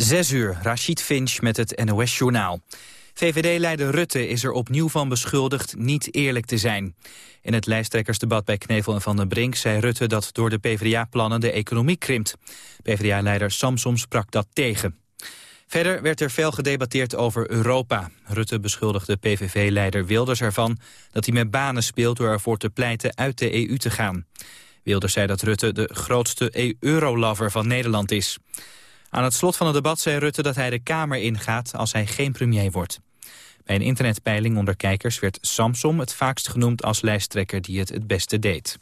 Zes uur, Rachid Finch met het NOS-journaal. VVD-leider Rutte is er opnieuw van beschuldigd niet eerlijk te zijn. In het lijsttrekkersdebat bij Knevel en Van den Brink zei Rutte dat door de PvdA-plannen de economie krimpt. PvdA-leider Samsom sprak dat tegen. Verder werd er veel gedebatteerd over Europa. Rutte beschuldigde PVV-leider Wilders ervan dat hij met banen speelt door ervoor te pleiten uit de EU te gaan. Wilders zei dat Rutte de grootste eurolover van Nederland is. Aan het slot van het debat zei Rutte dat hij de Kamer ingaat als hij geen premier wordt. Bij een internetpeiling onder kijkers werd Samsom het vaakst genoemd als lijsttrekker die het het beste deed.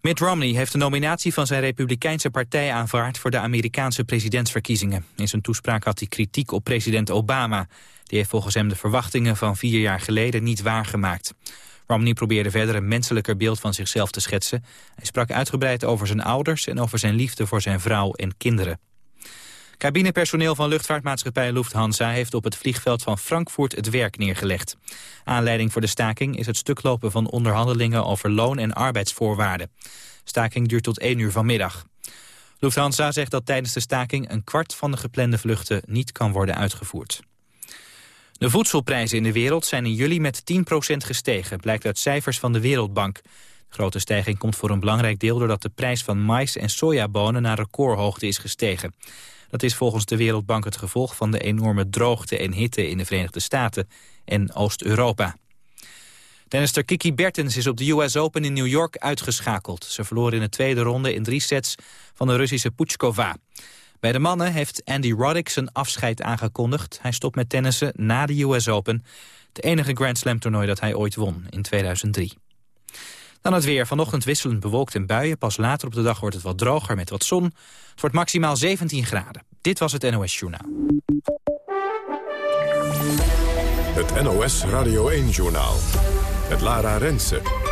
Mitt Romney heeft de nominatie van zijn republikeinse partij aanvaard voor de Amerikaanse presidentsverkiezingen. In zijn toespraak had hij kritiek op president Obama. Die heeft volgens hem de verwachtingen van vier jaar geleden niet waargemaakt. Romney probeerde verder een menselijker beeld van zichzelf te schetsen. Hij sprak uitgebreid over zijn ouders en over zijn liefde voor zijn vrouw en kinderen. Cabinepersoneel van luchtvaartmaatschappij Lufthansa heeft op het vliegveld van Frankfurt het werk neergelegd. Aanleiding voor de staking is het stuklopen van onderhandelingen over loon- en arbeidsvoorwaarden. Staking duurt tot 1 uur vanmiddag. Lufthansa zegt dat tijdens de staking een kwart van de geplande vluchten niet kan worden uitgevoerd. De voedselprijzen in de wereld zijn in juli met 10% gestegen, blijkt uit cijfers van de Wereldbank. De grote stijging komt voor een belangrijk deel doordat de prijs van mais en sojabonen naar recordhoogte is gestegen. Dat is volgens de Wereldbank het gevolg van de enorme droogte en hitte in de Verenigde Staten en Oost-Europa. Tennister Kiki Bertens is op de US Open in New York uitgeschakeld. Ze verloor in de tweede ronde in drie sets van de Russische Puchkova. Bij de mannen heeft Andy Roddick zijn afscheid aangekondigd. Hij stopt met tennissen na de US Open. Het enige Grand Slam toernooi dat hij ooit won in 2003. Dan het weer. Vanochtend wisselend bewolkt en buien. Pas later op de dag wordt het wat droger met wat zon. Het wordt maximaal 17 graden. Dit was het NOS Journaal. Het NOS Radio 1 Journaal. Het Lara Rensen.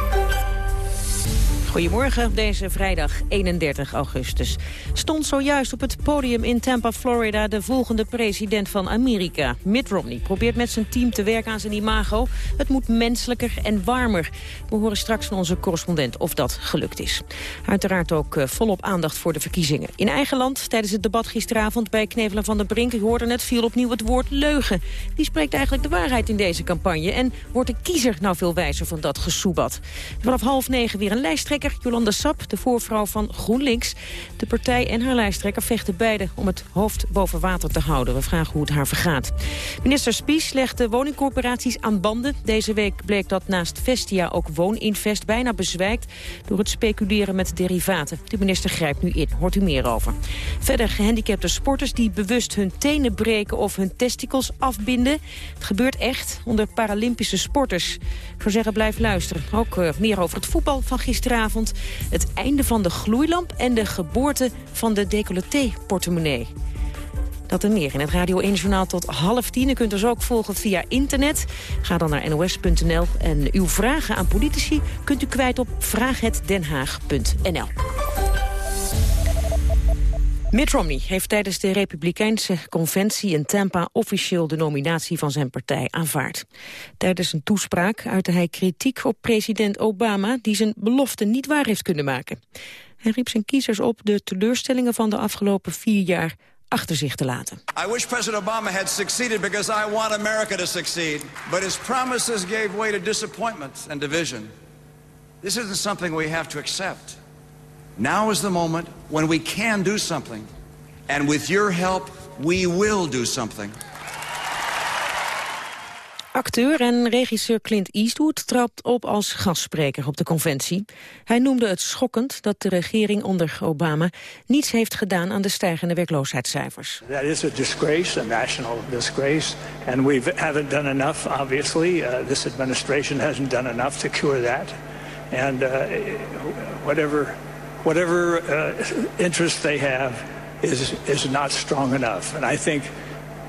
Goedemorgen deze vrijdag 31 augustus. Stond zojuist op het podium in Tampa, Florida... de volgende president van Amerika, Mitt Romney. Probeert met zijn team te werken aan zijn imago. Het moet menselijker en warmer. We horen straks van onze correspondent of dat gelukt is. Uiteraard ook uh, volop aandacht voor de verkiezingen. In eigen land, tijdens het debat gisteravond bij Knevelen van der Brink... hoorde net, viel opnieuw het woord leugen. Wie spreekt eigenlijk de waarheid in deze campagne? En wordt de kiezer nou veel wijzer van dat gesoebat? Vanaf half negen weer een lijsttrekker Jolanda Sap, de voorvrouw van GroenLinks. De partij en haar lijsttrekker vechten beide om het hoofd boven water te houden. We vragen hoe het haar vergaat. Minister Spies legt de woningcorporaties aan banden. Deze week bleek dat naast Vestia ook Wooninvest bijna bezwijkt... door het speculeren met derivaten. De minister grijpt nu in. Hoort u meer over. Verder gehandicapte sporters die bewust hun tenen breken... of hun testikels afbinden. Het gebeurt echt onder Paralympische sporters. Ik zou zeggen, blijf luisteren. Ook uh, meer over het voetbal van gisteravond het einde van de gloeilamp en de geboorte van de decolleté-portemonnee. Dat en meer in het Radio 1-journaal tot half tien. U kunt ons ook volgen via internet. Ga dan naar nos.nl. En uw vragen aan politici kunt u kwijt op vraaghetdenhaag.nl. Mitt Romney heeft tijdens de Republikeinse conventie in Tampa officieel de nominatie van zijn partij aanvaard. Tijdens een toespraak uitte hij kritiek op president Obama die zijn belofte niet waar heeft kunnen maken. Hij riep zijn kiezers op de teleurstellingen van de afgelopen vier jaar achter zich te laten. I wish President Obama had succeeded because I want America to succeed. But his promises gave way to disappointment and division. This isn't something we have to accept. Now is the moment when we can do something. And with your help, we will do something. Acteur en regisseur Clint Eastwood trapt op als gastspreker op de conventie. Hij noemde het schokkend dat de regering onder Obama niets heeft gedaan aan de stijgende werkloosheidscijfers. That is a disgrace, a national disgrace, and we haven't done enough. Obviously, uh, this administration hasn't done enough to cure that, and uh, whatever whatever uh, interest they have is, is not strong enough. And I think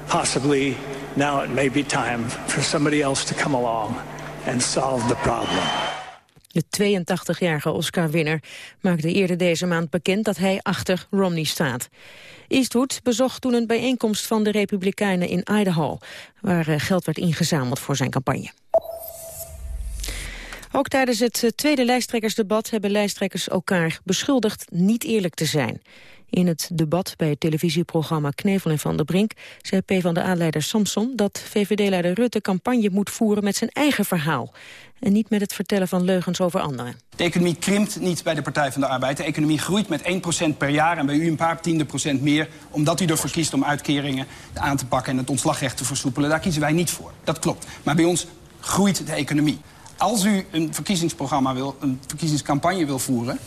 possibly now it may be time for somebody else to come along and solve the problem. De 82-jarige Oscar-winner maakte eerder deze maand bekend dat hij achter Romney staat. Eastwood bezocht toen een bijeenkomst van de Republikeinen in Idaho... waar eh, geld werd ingezameld voor zijn campagne. Ook tijdens het eh, tweede lijsttrekkersdebat hebben lijsttrekkers elkaar beschuldigd niet eerlijk te zijn. In het debat bij het televisieprogramma Knevel en Van der Brink... zei PvdA-leider Samson dat VVD-leider Rutte campagne moet voeren met zijn eigen verhaal. En niet met het vertellen van leugens over anderen. De economie krimpt niet bij de Partij van de Arbeid. De economie groeit met 1% per jaar en bij u een paar tiende procent meer... omdat u ervoor kiest om uitkeringen aan te pakken en het ontslagrecht te versoepelen. Daar kiezen wij niet voor. Dat klopt. Maar bij ons groeit de economie. Als u een verkiezingsprogramma wil, een verkiezingscampagne wil voeren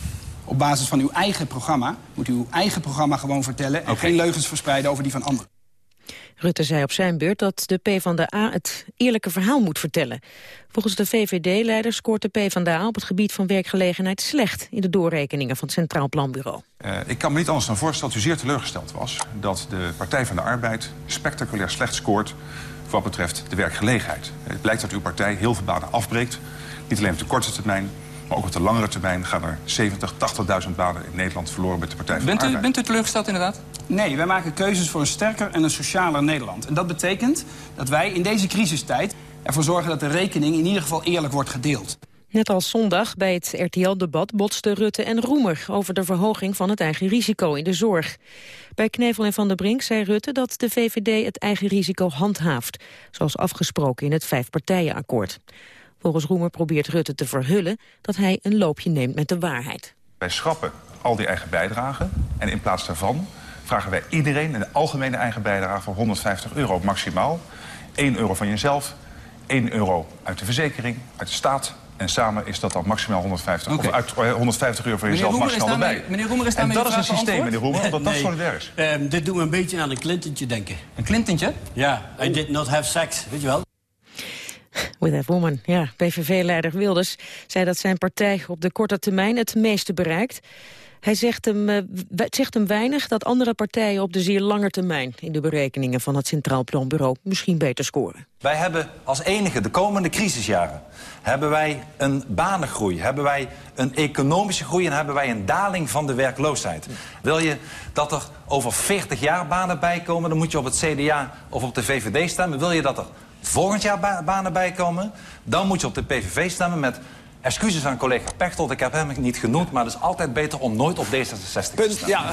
op basis van uw eigen programma... moet u uw eigen programma gewoon vertellen... en geen leugens verspreiden over die van anderen. Rutte zei op zijn beurt dat de PvdA het eerlijke verhaal moet vertellen. Volgens de VVD-leider scoort de PvdA op het gebied van werkgelegenheid slecht... in de doorrekeningen van het Centraal Planbureau. Uh, ik kan me niet anders dan voorstellen dat u zeer teleurgesteld was... dat de Partij van de Arbeid spectaculair slecht scoort wat betreft de werkgelegenheid. Het blijkt dat uw partij heel veel banen afbreekt. Niet alleen op de korte termijn, maar ook op de langere termijn gaan er 70, 80.000 banen in Nederland verloren met de Partij van bent de u. Bent u teleurgesteld inderdaad? Nee, wij maken keuzes voor een sterker en een socialer Nederland. En dat betekent dat wij in deze crisistijd ervoor zorgen dat de rekening in ieder geval eerlijk wordt gedeeld. Net als zondag bij het RTL-debat botsten Rutte en Roemer... over de verhoging van het eigen risico in de zorg. Bij Knevel en Van der Brink zei Rutte dat de VVD het eigen risico handhaaft... zoals afgesproken in het vijfpartijenakkoord. Volgens Roemer probeert Rutte te verhullen dat hij een loopje neemt met de waarheid. Wij schrappen al die eigen bijdragen en in plaats daarvan vragen wij iedereen een algemene eigen bijdrage van 150 euro maximaal. 1 euro van jezelf, 1 euro uit de verzekering, uit de staat en samen is dat dan maximaal 150, Oké. of uit, eh, 150 euro voor Meneer jezelf Roemer, maximaal daarmee- erbij. meneer Roemer, is en daarmee dat is een systeem, meneer? Roemer, dat dat Nee. solidair is. Ehm, dit doet me een beetje aan een Clintentje denken. Een Clintentje? Ja, I did not have sex, weet je wel. With that woman, ja. PVV-leider Wilders zei dat zijn partij op de korte termijn het meeste bereikt. Hij zegt hem, eh, zegt hem weinig dat andere partijen op de zeer lange termijn... in de berekeningen van het Centraal Planbureau misschien beter scoren. Wij hebben als enige de komende crisisjaren... hebben wij een banengroei, hebben wij een economische groei... en hebben wij een daling van de werkloosheid. Wil je dat er over 40 jaar banen bijkomen... dan moet je op het CDA of op de VVD stemmen. Wil je dat er volgend jaar ba- banen bijkomen... dan moet je op de PVV stemmen met... Excuses aan collega Pechtold, ik heb hem niet genoemd... maar het is altijd beter om nooit op D66 te stemmen. Ja.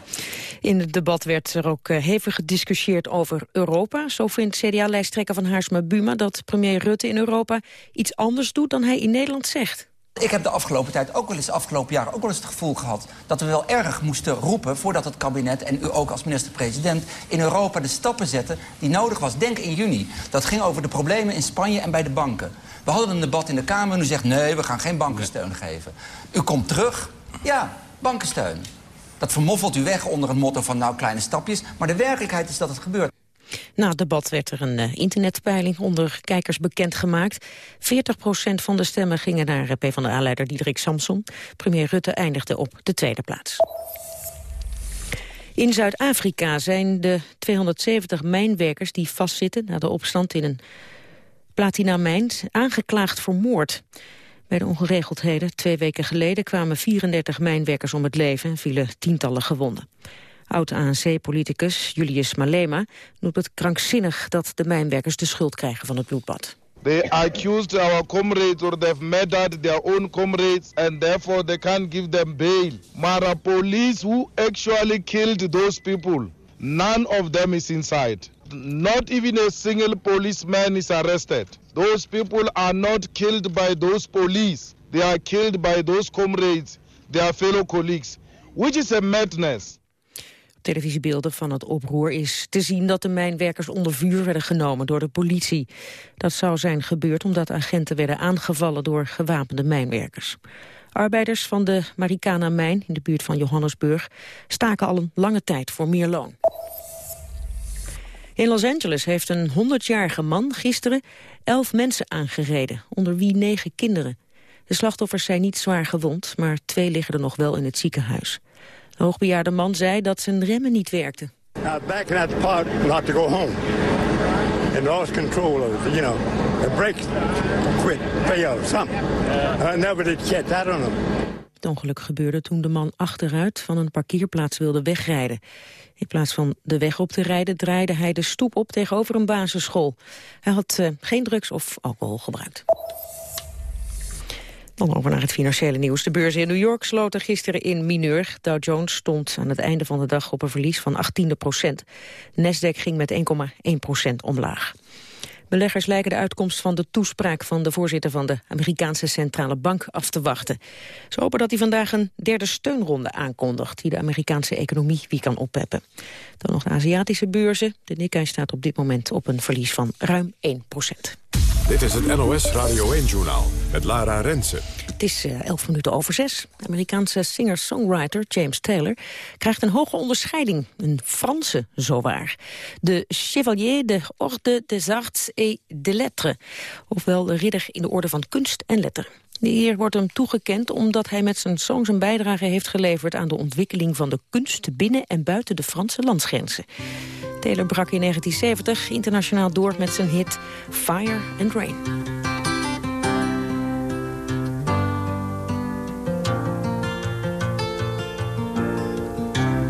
In het debat werd er ook eh, hevig gediscussieerd over Europa. Zo vindt CDA-lijsttrekker van Haarsma Buma dat premier Rutte in Europa iets anders doet dan hij in Nederland zegt. Ik heb de afgelopen tijd ook wel eens, de afgelopen jaren ook wel eens het gevoel gehad... dat we wel erg moesten roepen voordat het kabinet en u ook als minister-president... in Europa de stappen zetten die nodig was. Denk in juni. Dat ging over de problemen in Spanje en bij de banken. We hadden een debat in de Kamer en u zegt... nee, we gaan geen bankensteun geven. U komt terug. Ja, bankensteun. Dat vermoffelt u weg onder het motto van nou kleine stapjes. Maar de werkelijkheid is dat het gebeurt. Na het debat werd er een eh, internetpeiling onder kijkers bekendgemaakt. 40% van de stemmen gingen naar eh, PvdA-leider Diederik Samson. Premier Rutte eindigde op de tweede plaats. In Zuid-Afrika zijn de 270 mijnwerkers die vastzitten... na de opstand in een platinamijn aangeklaagd voor moord. Bij de ongeregeldheden twee weken geleden kwamen 34 mijnwerkers om het leven... en vielen tientallen gewonden. Oud-ANC-politicus Julius Malema noemt het krankzinnig... dat de mijnwerkers de schuld krijgen van het bloedbad. They accused our comrades or they've murdered their own comrades and therefore they can't give them bail. Mara police who actually killed those people, none of them is inside. Not even a single policeman is arrested. Those people are not killed by those police. They are killed by those comrades, their fellow colleagues, which is a madness. Op televisiebeelden van het oproer is te zien dat de mijnwerkers onder vuur werden genomen door de politie. Dat zou zijn gebeurd omdat agenten werden aangevallen door gewapende mijnwerkers. Arbeiders van de Marikana-mijn in de buurt van Johannesburg staken al een lange tijd voor meer loon. In Los Angeles heeft een 100-jarige man gisteren elf mensen aangereden, onder wie negen kinderen. De slachtoffers zijn niet zwaar gewond, maar twee liggen er nog wel in het ziekenhuis. De hoogbejaarde man zei dat zijn remmen niet werkten. I was backing out the park not to go home. And lost control of it, you know. The brakes quit, failed, something. I never did catch, I don't know. Het ongeluk gebeurde toen de man achteruit van een parkeerplaats wilde wegrijden. In plaats van de weg op te rijden draaide hij de stoep op tegenover een basisschool. Hij had eh, geen drugs of alcohol gebruikt. Dan over naar het financiële nieuws. De beurzen in New York sloten gisteren in mineur. Dow Jones stond aan het einde van de dag op een verlies van 18 procent. Nasdaq ging met 1,1 procent omlaag. Beleggers lijken de uitkomst van de toespraak van de voorzitter van de Amerikaanse Centrale Bank af te wachten. Ze hopen dat hij vandaag een derde steunronde aankondigt die de Amerikaanse economie wie kan oppeppen. Dan nog de Aziatische beurzen. De Nikkei staat op dit moment op een verlies van ruim 1 procent. Dit is het NOS Radio 1-journaal met Lara Rensen. Het is uh, elf minuten over zes. De Amerikaanse singer-songwriter James Taylor krijgt een hoge onderscheiding. Een Franse zowaar. De Chevalier de Orde des Arts et des Lettres. Ofwel de ridder in de orde van kunst en letteren. De eer wordt hem toegekend omdat hij met zijn songs een bijdrage heeft geleverd aan de ontwikkeling van de kunst binnen en buiten de Franse landsgrenzen. Taylor brak in 1970 internationaal door met zijn hit Fire and Rain.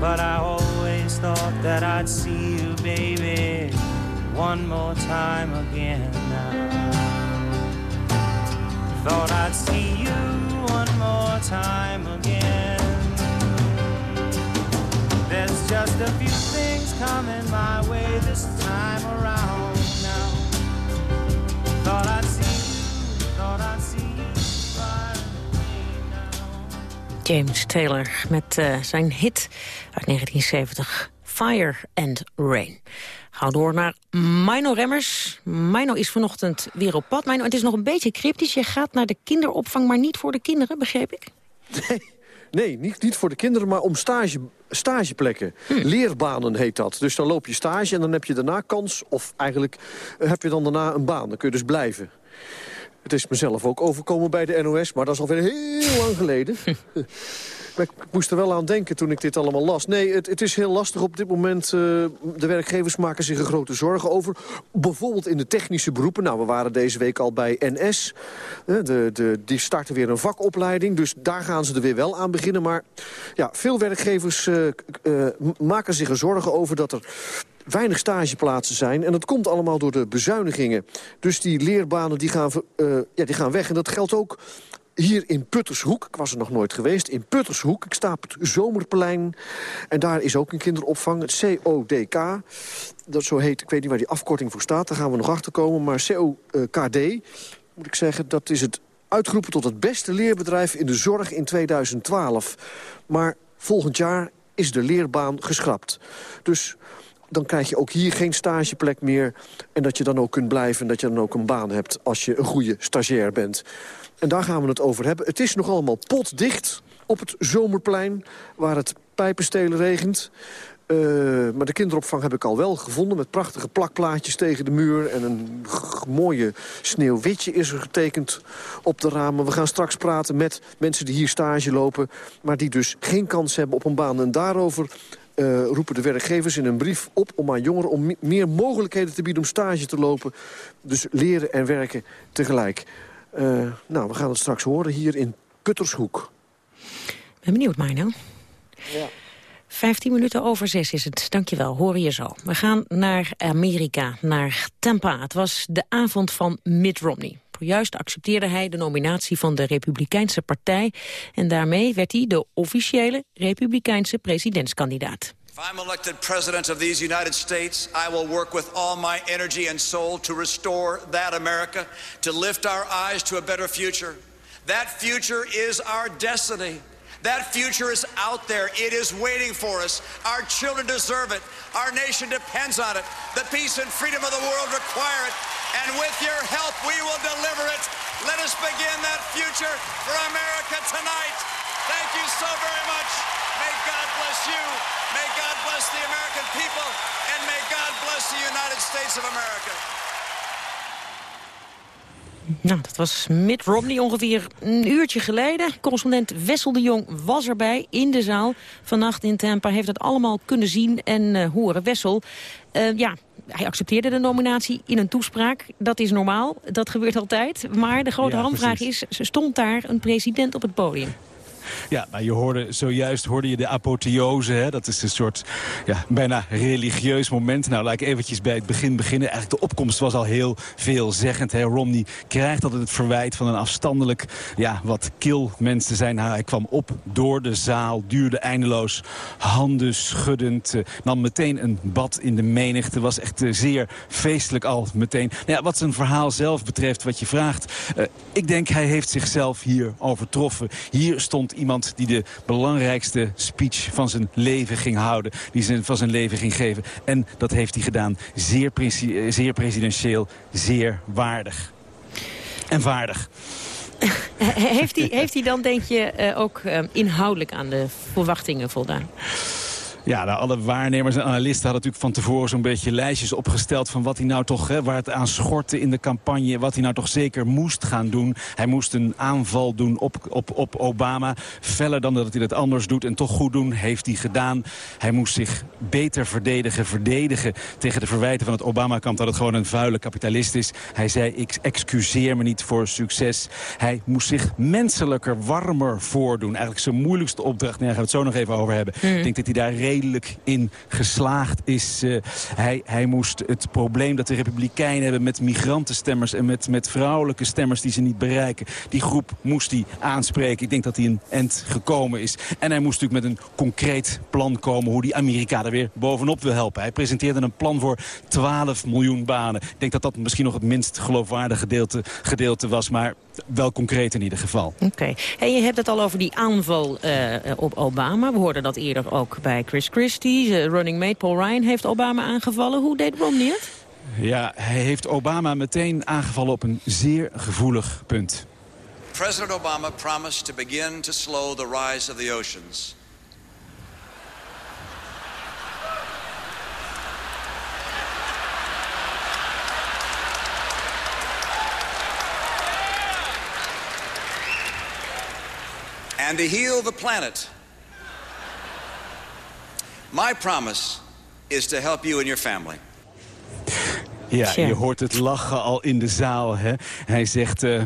But I always thought that I'd see you, baby, one more time again now. Thought I'd see you one more time again. There's just a few things coming my way this time around James Taylor met eh, zijn hit uit 1970, Fire and Rain. Gaan door naar Mino Remmers. Mino is vanochtend weer op pad. Mino, het is nog een beetje cryptisch. Je gaat naar de kinderopvang, maar niet voor de kinderen, begreep ik? Nee, niet, niet voor de kinderen, maar om stage, stageplekken. Leerbanen heet dat. Dus dan loop je stage en dan heb je daarna kans... of eigenlijk eh, heb je dan daarna een baan. Dan kun je dus blijven. Het is mezelf ook overkomen bij de NOS, maar dat is alweer heel lang geleden. Maar ik moest er wel aan denken toen ik dit allemaal las. Nee, het, het is heel lastig op dit moment. eh, de werkgevers maken zich er grote zorgen over. Bijvoorbeeld in de technische beroepen. Nou, we waren deze week al bij NS. Eh, de, de, die starten weer een vakopleiding. Dus daar gaan ze er weer wel aan beginnen. Maar ja, veel werkgevers eh, maken zich er zorgen over dat er weinig stageplaatsen zijn. En dat komt allemaal door de bezuinigingen. Dus die leerbanen die gaan, uh, ja, die gaan weg. En dat geldt ook hier in Puttershoek. Ik was er nog nooit geweest. In Puttershoek. Ik sta op het Zomerplein. En daar is ook een kinderopvang. Het CODK. Dat zo heet. Ik weet niet waar die afkorting voor staat. Daar gaan we nog achter komen. Maar COKD, moet ik zeggen, dat is het uitgeroepen tot het beste leerbedrijf in de zorg in 2012. Maar volgend jaar is de leerbaan geschrapt. Dus dan krijg je ook hier geen stageplek meer. En dat je dan ook kunt blijven en dat je dan ook een baan hebt... als je een goede stagiair bent. En daar gaan we het over hebben. Het is nog allemaal potdicht op het Zomerplein... waar het pijpenstelen regent. Uh, maar de kinderopvang heb ik al wel gevonden... met prachtige plakplaatjes tegen de muur... en een mooie sneeuwwitje is er getekend op de ramen. We gaan straks praten met mensen die hier stage lopen... maar die dus geen kans hebben op een baan. En daarover uh, roepen de werkgevers in een brief op om aan jongeren... om meer mogelijkheden te bieden om stage te lopen. Dus leren en werken tegelijk. Uh, nou, we gaan het straks horen hier in Puttershoek. Ben benieuwd, Marno. Ja. 15 minuten over zes is het. Dankjewel, horen je zo. We gaan naar Amerika, naar Tampa. Het was de avond van Mitt Romney. Juist accepteerde hij de nominatie van de Republikeinse Partij... en daarmee werd hij de officiële Republikeinse presidentskandidaat. If I'm elected president of these United States, I will work with all my energy and soul to restore that America, to lift our eyes to a better future. That future is our destiny. That future is out there. It is waiting for us. Our children deserve it. Our nation depends on it. The peace and freedom of the world require it. And with your help, we will deliver it. Let us begin that future for America tonight. Thank you so very much. May God bless you. May God bless the American people. And may God bless the United States of America. Nou, dat was Mitt Romney ongeveer een uurtje geleden. Correspondent Wessel de Jong was erbij in de zaal. Vannacht in Tampa heeft het allemaal kunnen zien en uh, horen. Wessel, uh, ja, hij accepteerde de nominatie in een toespraak. Dat is normaal, dat gebeurt altijd. Maar de grote ja, hamvraag is, stond daar een president op het podium? Ja, nou, je hoorde, zojuist hoorde je de apotheose. Hè? Dat is een soort ja, bijna religieus moment. Nou, laat ik eventjes bij het begin beginnen. Eigenlijk de opkomst was al heel veelzeggend. Hè? Romney krijgt altijd het verwijt van een afstandelijk, ja, wat kil mensen zijn. Nou, hij kwam op door de zaal, duurde eindeloos, handen schuddend. Uh, nam meteen een bad in de menigte. Was echt uh, zeer feestelijk al meteen. Nou ja, wat zijn verhaal zelf betreft, wat je vraagt. Uh, ik denk, hij heeft zichzelf hier overtroffen. Hier stond iemand die de belangrijkste speech van zijn leven ging houden. Die zijn, van zijn leven ging geven. En dat heeft hij gedaan. Zeer, zeer presidentieel, zeer waardig. En vaardig. heeft, hij, heeft hij dan, denk je, eh, ook uh, inhoudelijk aan de verwachtingen voldaan? Ja, nou, alle waarnemers en analisten hadden natuurlijk van tevoren zo'n beetje lijstjes opgesteld van wat hij nou toch, hè, waar het aan schortte in de campagne, wat hij nou toch zeker moest gaan doen. Hij moest een aanval doen op, op, op Obama. Feller dan dat hij dat anders doet en toch goed doen, heeft hij gedaan. Hij moest zich beter verdedigen, verdedigen tegen de verwijten van het Obama-kamp dat het gewoon een vuile kapitalist is. Hij zei, ik excuseer me niet voor succes. Hij moest zich menselijker, warmer voordoen. Eigenlijk zijn moeilijkste opdracht, daar gaan we het zo nog even over hebben. Mm. Ik denk dat hij daar redelijk in geslaagd is. Uh, hij, hij moest het probleem dat de Republikeinen hebben met migrantenstemmers... en met, met vrouwelijke stemmers die ze niet bereiken. Die groep moest hij aanspreken. Ik denk dat hij een end gekomen is. En hij moest natuurlijk met een concreet plan komen... hoe die Amerikanen weer bovenop wil helpen. Hij presenteerde een plan voor 12 miljoen banen. Ik denk dat dat misschien nog het minst geloofwaardige gedeelte, gedeelte was. Maar wel concreet in ieder geval. Oké. Okay. Hey, je hebt het al over die aanval uh, op Obama. We hoorden dat eerder ook bij Chris Christie. running mate Paul Ryan heeft Obama aangevallen. Hoe deed Romney het? Ja, hij heeft Obama meteen aangevallen op een zeer gevoelig punt. President Obama promised to begin to slow the rise of the oceans. And to heal the planet. My promise is to help you and your family. Ja, je hoort het lachen al in de zaal. Hè? Hij zegt... Uh,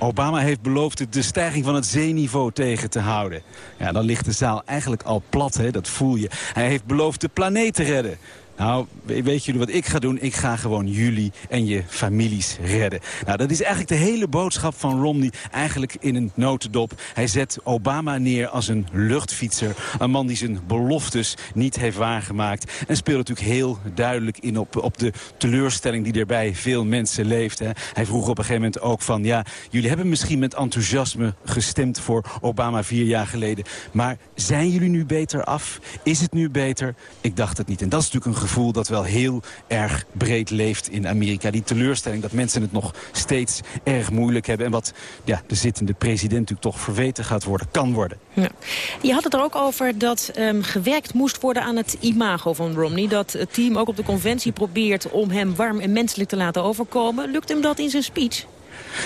Obama heeft beloofd de stijging van het zeeniveau tegen te houden. Ja, dan ligt de zaal eigenlijk al plat, hè? dat voel je. Hij heeft beloofd de planeet te redden. Nou, weet jullie wat ik ga doen? Ik ga gewoon jullie en je families redden. Nou, dat is eigenlijk de hele boodschap van Romney eigenlijk in een notendop. Hij zet Obama neer als een luchtfietser. Een man die zijn beloftes niet heeft waargemaakt. En speelt natuurlijk heel duidelijk in op, op de teleurstelling die er bij veel mensen leeft. Hij vroeg op een gegeven moment ook van... ja, jullie hebben misschien met enthousiasme gestemd voor Obama vier jaar geleden. Maar zijn jullie nu beter af? Is het nu beter? Ik dacht het niet. En dat is natuurlijk een gevoel dat wel heel erg breed leeft in Amerika. Die teleurstelling dat mensen het nog steeds erg moeilijk hebben. En wat ja, de zittende president natuurlijk toch verweten gaat worden, kan worden. Ja. Je had het er ook over dat um, gewerkt moest worden aan het imago van Romney. Dat het team ook op de conventie probeert om hem warm en menselijk te laten overkomen. Lukt hem dat in zijn speech?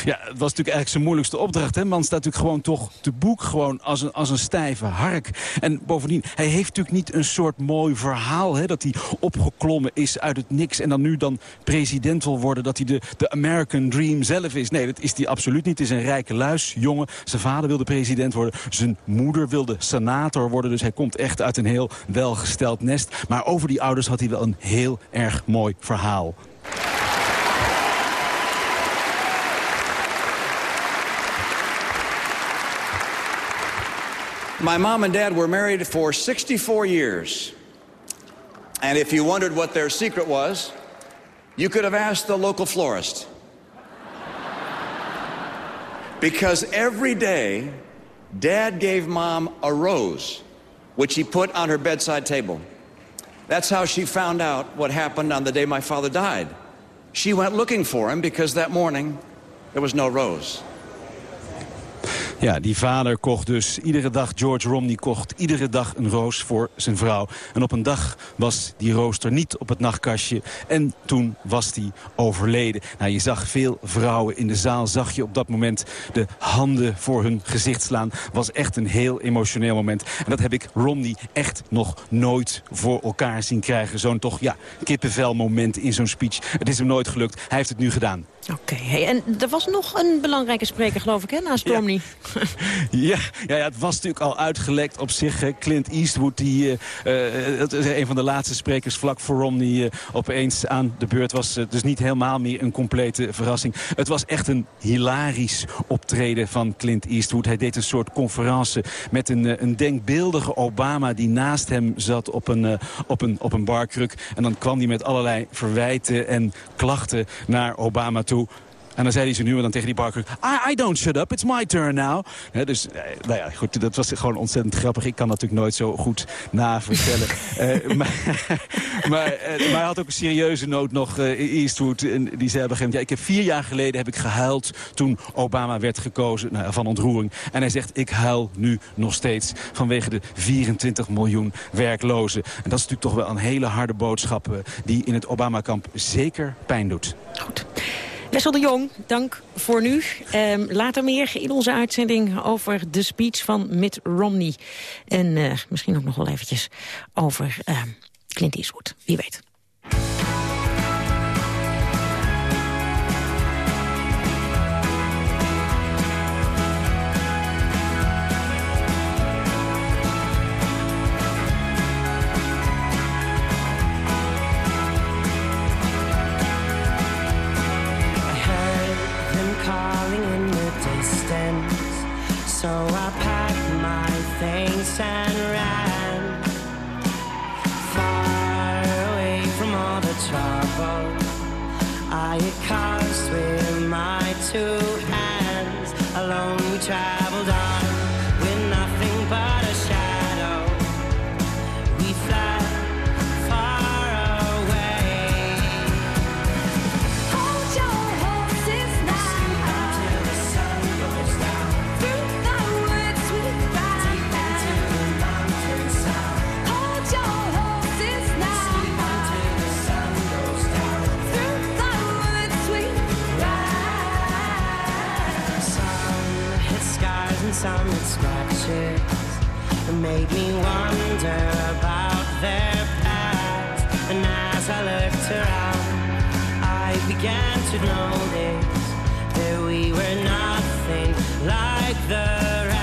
Ja, het was natuurlijk eigenlijk zijn moeilijkste opdracht. Hè? Man staat natuurlijk gewoon toch te boek gewoon als een, als een stijve hark. En bovendien, hij heeft natuurlijk niet een soort mooi verhaal... Hè, dat hij opgeklommen is uit het niks en dan nu dan president wil worden... dat hij de, de American Dream zelf is. Nee, dat is hij absoluut niet. Het is een rijke luis, jongen. Zijn vader wilde president worden. Zijn moeder wilde senator worden. Dus hij komt echt uit een heel welgesteld nest. Maar over die ouders had hij wel een heel erg mooi verhaal. My mom and dad were married for 64 years. And if you wondered what their secret was, you could have asked the local florist. because every day, dad gave mom a rose, which he put on her bedside table. That's how she found out what happened on the day my father died. She went looking for him because that morning there was no rose. Ja, die vader kocht dus iedere dag, George Romney kocht iedere dag een roos voor zijn vrouw. En op een dag was die rooster niet op het nachtkastje. En toen was die overleden. Nou, je zag veel vrouwen in de zaal. Zag je op dat moment de handen voor hun gezicht slaan. Was echt een heel emotioneel moment. En dat heb ik Romney echt nog nooit voor elkaar zien krijgen. Zo'n toch, ja, kippenvel moment in zo'n speech. Het is hem nooit gelukt. Hij heeft het nu gedaan. Oké, hey, en er was nog een belangrijke spreker, geloof ik, hè, naast Romney. Ja. ja, ja, het was natuurlijk al uitgelekt op zich. Clint Eastwood, die, uh, dat is een van de laatste sprekers vlak voor Romney uh, opeens aan de beurt was. dus niet helemaal meer een complete verrassing. Het was echt een hilarisch optreden van Clint Eastwood. Hij deed een soort conferentie met een, een denkbeeldige Obama die naast hem zat op een, op, een, op een barkruk. En dan kwam hij met allerlei verwijten en klachten naar Obama toe en dan zei hij ze nu en dan tegen die Barker... I, I don't shut up, it's my turn now. dus, eh, nou ja, goed, dat was gewoon ontzettend grappig. Ik kan natuurlijk nooit zo goed navertellen. uh, maar, maar, uh, maar, hij had ook een serieuze noot nog, Eastwood. En die zei op een gegeven moment... Ja, ik heb vier jaar geleden heb ik gehuild toen Obama werd gekozen nou, van ontroering. En hij zegt, ik huil nu nog steeds vanwege de 24 miljoen werklozen. En dat is natuurlijk toch wel een hele harde boodschap... die in het Obama-kamp zeker pijn doet. Goed. Wessel de Jong, dank voor nu. Um, later meer in onze uitzending over de speech van Mitt Romney. En uh, misschien ook nog wel eventjes over uh, Clint Eastwood. Wie weet. Some on scratches that made me wonder about their past. And as I looked around, I began to notice that we were nothing like the rest.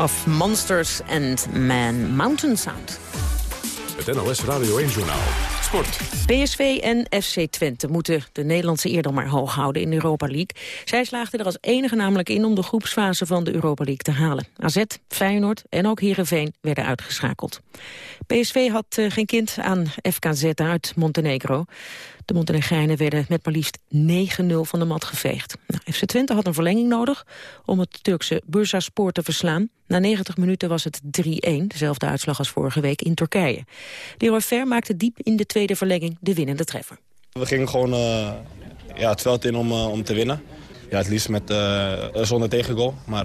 Of Monsters and Man Mountain Sound. Het NOS Radio 1-journaal. Sport. PSV en FC Twente moeten de Nederlandse eerder maar hoog houden in de Europa League. Zij slaagden er als enige namelijk in om de groepsfase van de Europa League te halen. AZ, Feyenoord en ook Heerenveen werden uitgeschakeld. PSV had uh, geen kind aan FKZ uit Montenegro. De Montenegrijnen werden met maar liefst 9-0 van de mat geveegd. Nou, FC Twente had een verlenging nodig om het Turkse Bursaspor te verslaan. Na 90 minuten was het 3-1, dezelfde uitslag als vorige week in Turkije. Leroy Ver maakte diep in de tweede verlenging de winnende treffer. We gingen gewoon uh, ja, het veld in om, uh, om te winnen. Ja, het liefst met, uh, zonder tegengoal. Maar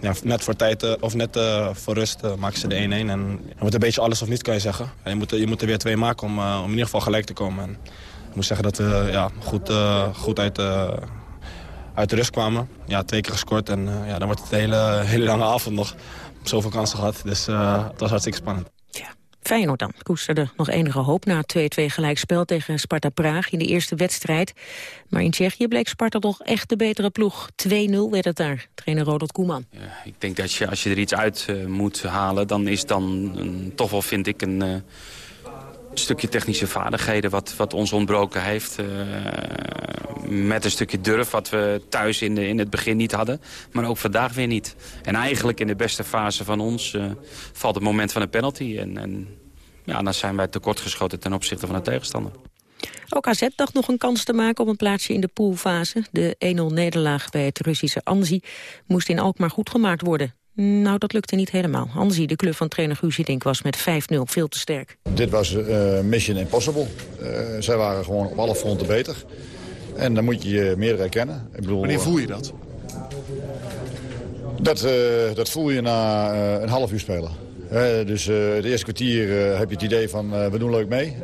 ja, net voor tijd of net voor rust maken ze de 1-1. En je moet een beetje alles of niet, kan je zeggen. je, moet, je moet er weer twee maken om, om in ieder geval gelijk te komen. En ik moet zeggen dat we ja, goed, goed uit, uit de rust kwamen. Ja, twee keer gescoord en ja, dan wordt het een hele, hele lange avond nog. Zoveel kansen gehad, dus het was hartstikke spannend. Feyenoord dan koesterde nog enige hoop na 2-2 gelijkspel tegen Sparta Praag in de eerste wedstrijd. Maar in Tsjechië bleek Sparta toch echt de betere ploeg. 2-0 werd het daar, trainer Ronald Koeman. Ja, ik denk dat je, als je er iets uit uh, moet halen, dan is dan een, toch wel, vind ik, een... Uh, stukje technische vaardigheden wat, wat ons ontbroken heeft. Uh, met een stukje durf wat we thuis in, de, in het begin niet hadden. Maar ook vandaag weer niet. En eigenlijk in de beste fase van ons uh, valt het moment van een penalty. En, en ja, dan zijn wij tekortgeschoten ten opzichte van de tegenstander. Ook AZ dacht nog een kans te maken op een plaatsje in de poolfase. De 1-0 nederlaag bij het Russische Anzi moest in Alkmaar goed gemaakt worden. Nou, dat lukte niet helemaal. Anzi, de club van trainer Guus Dink, was met 5-0 veel te sterk. Dit was uh, mission impossible. Uh, zij waren gewoon op alle fronten beter. En dan moet je je meerdere kennen. Ik bedoel, Wanneer voel je dat? Dat, uh, dat voel je na een half uur spelen. Uh, dus uh, het eerste kwartier uh, heb je het idee van we doen leuk mee.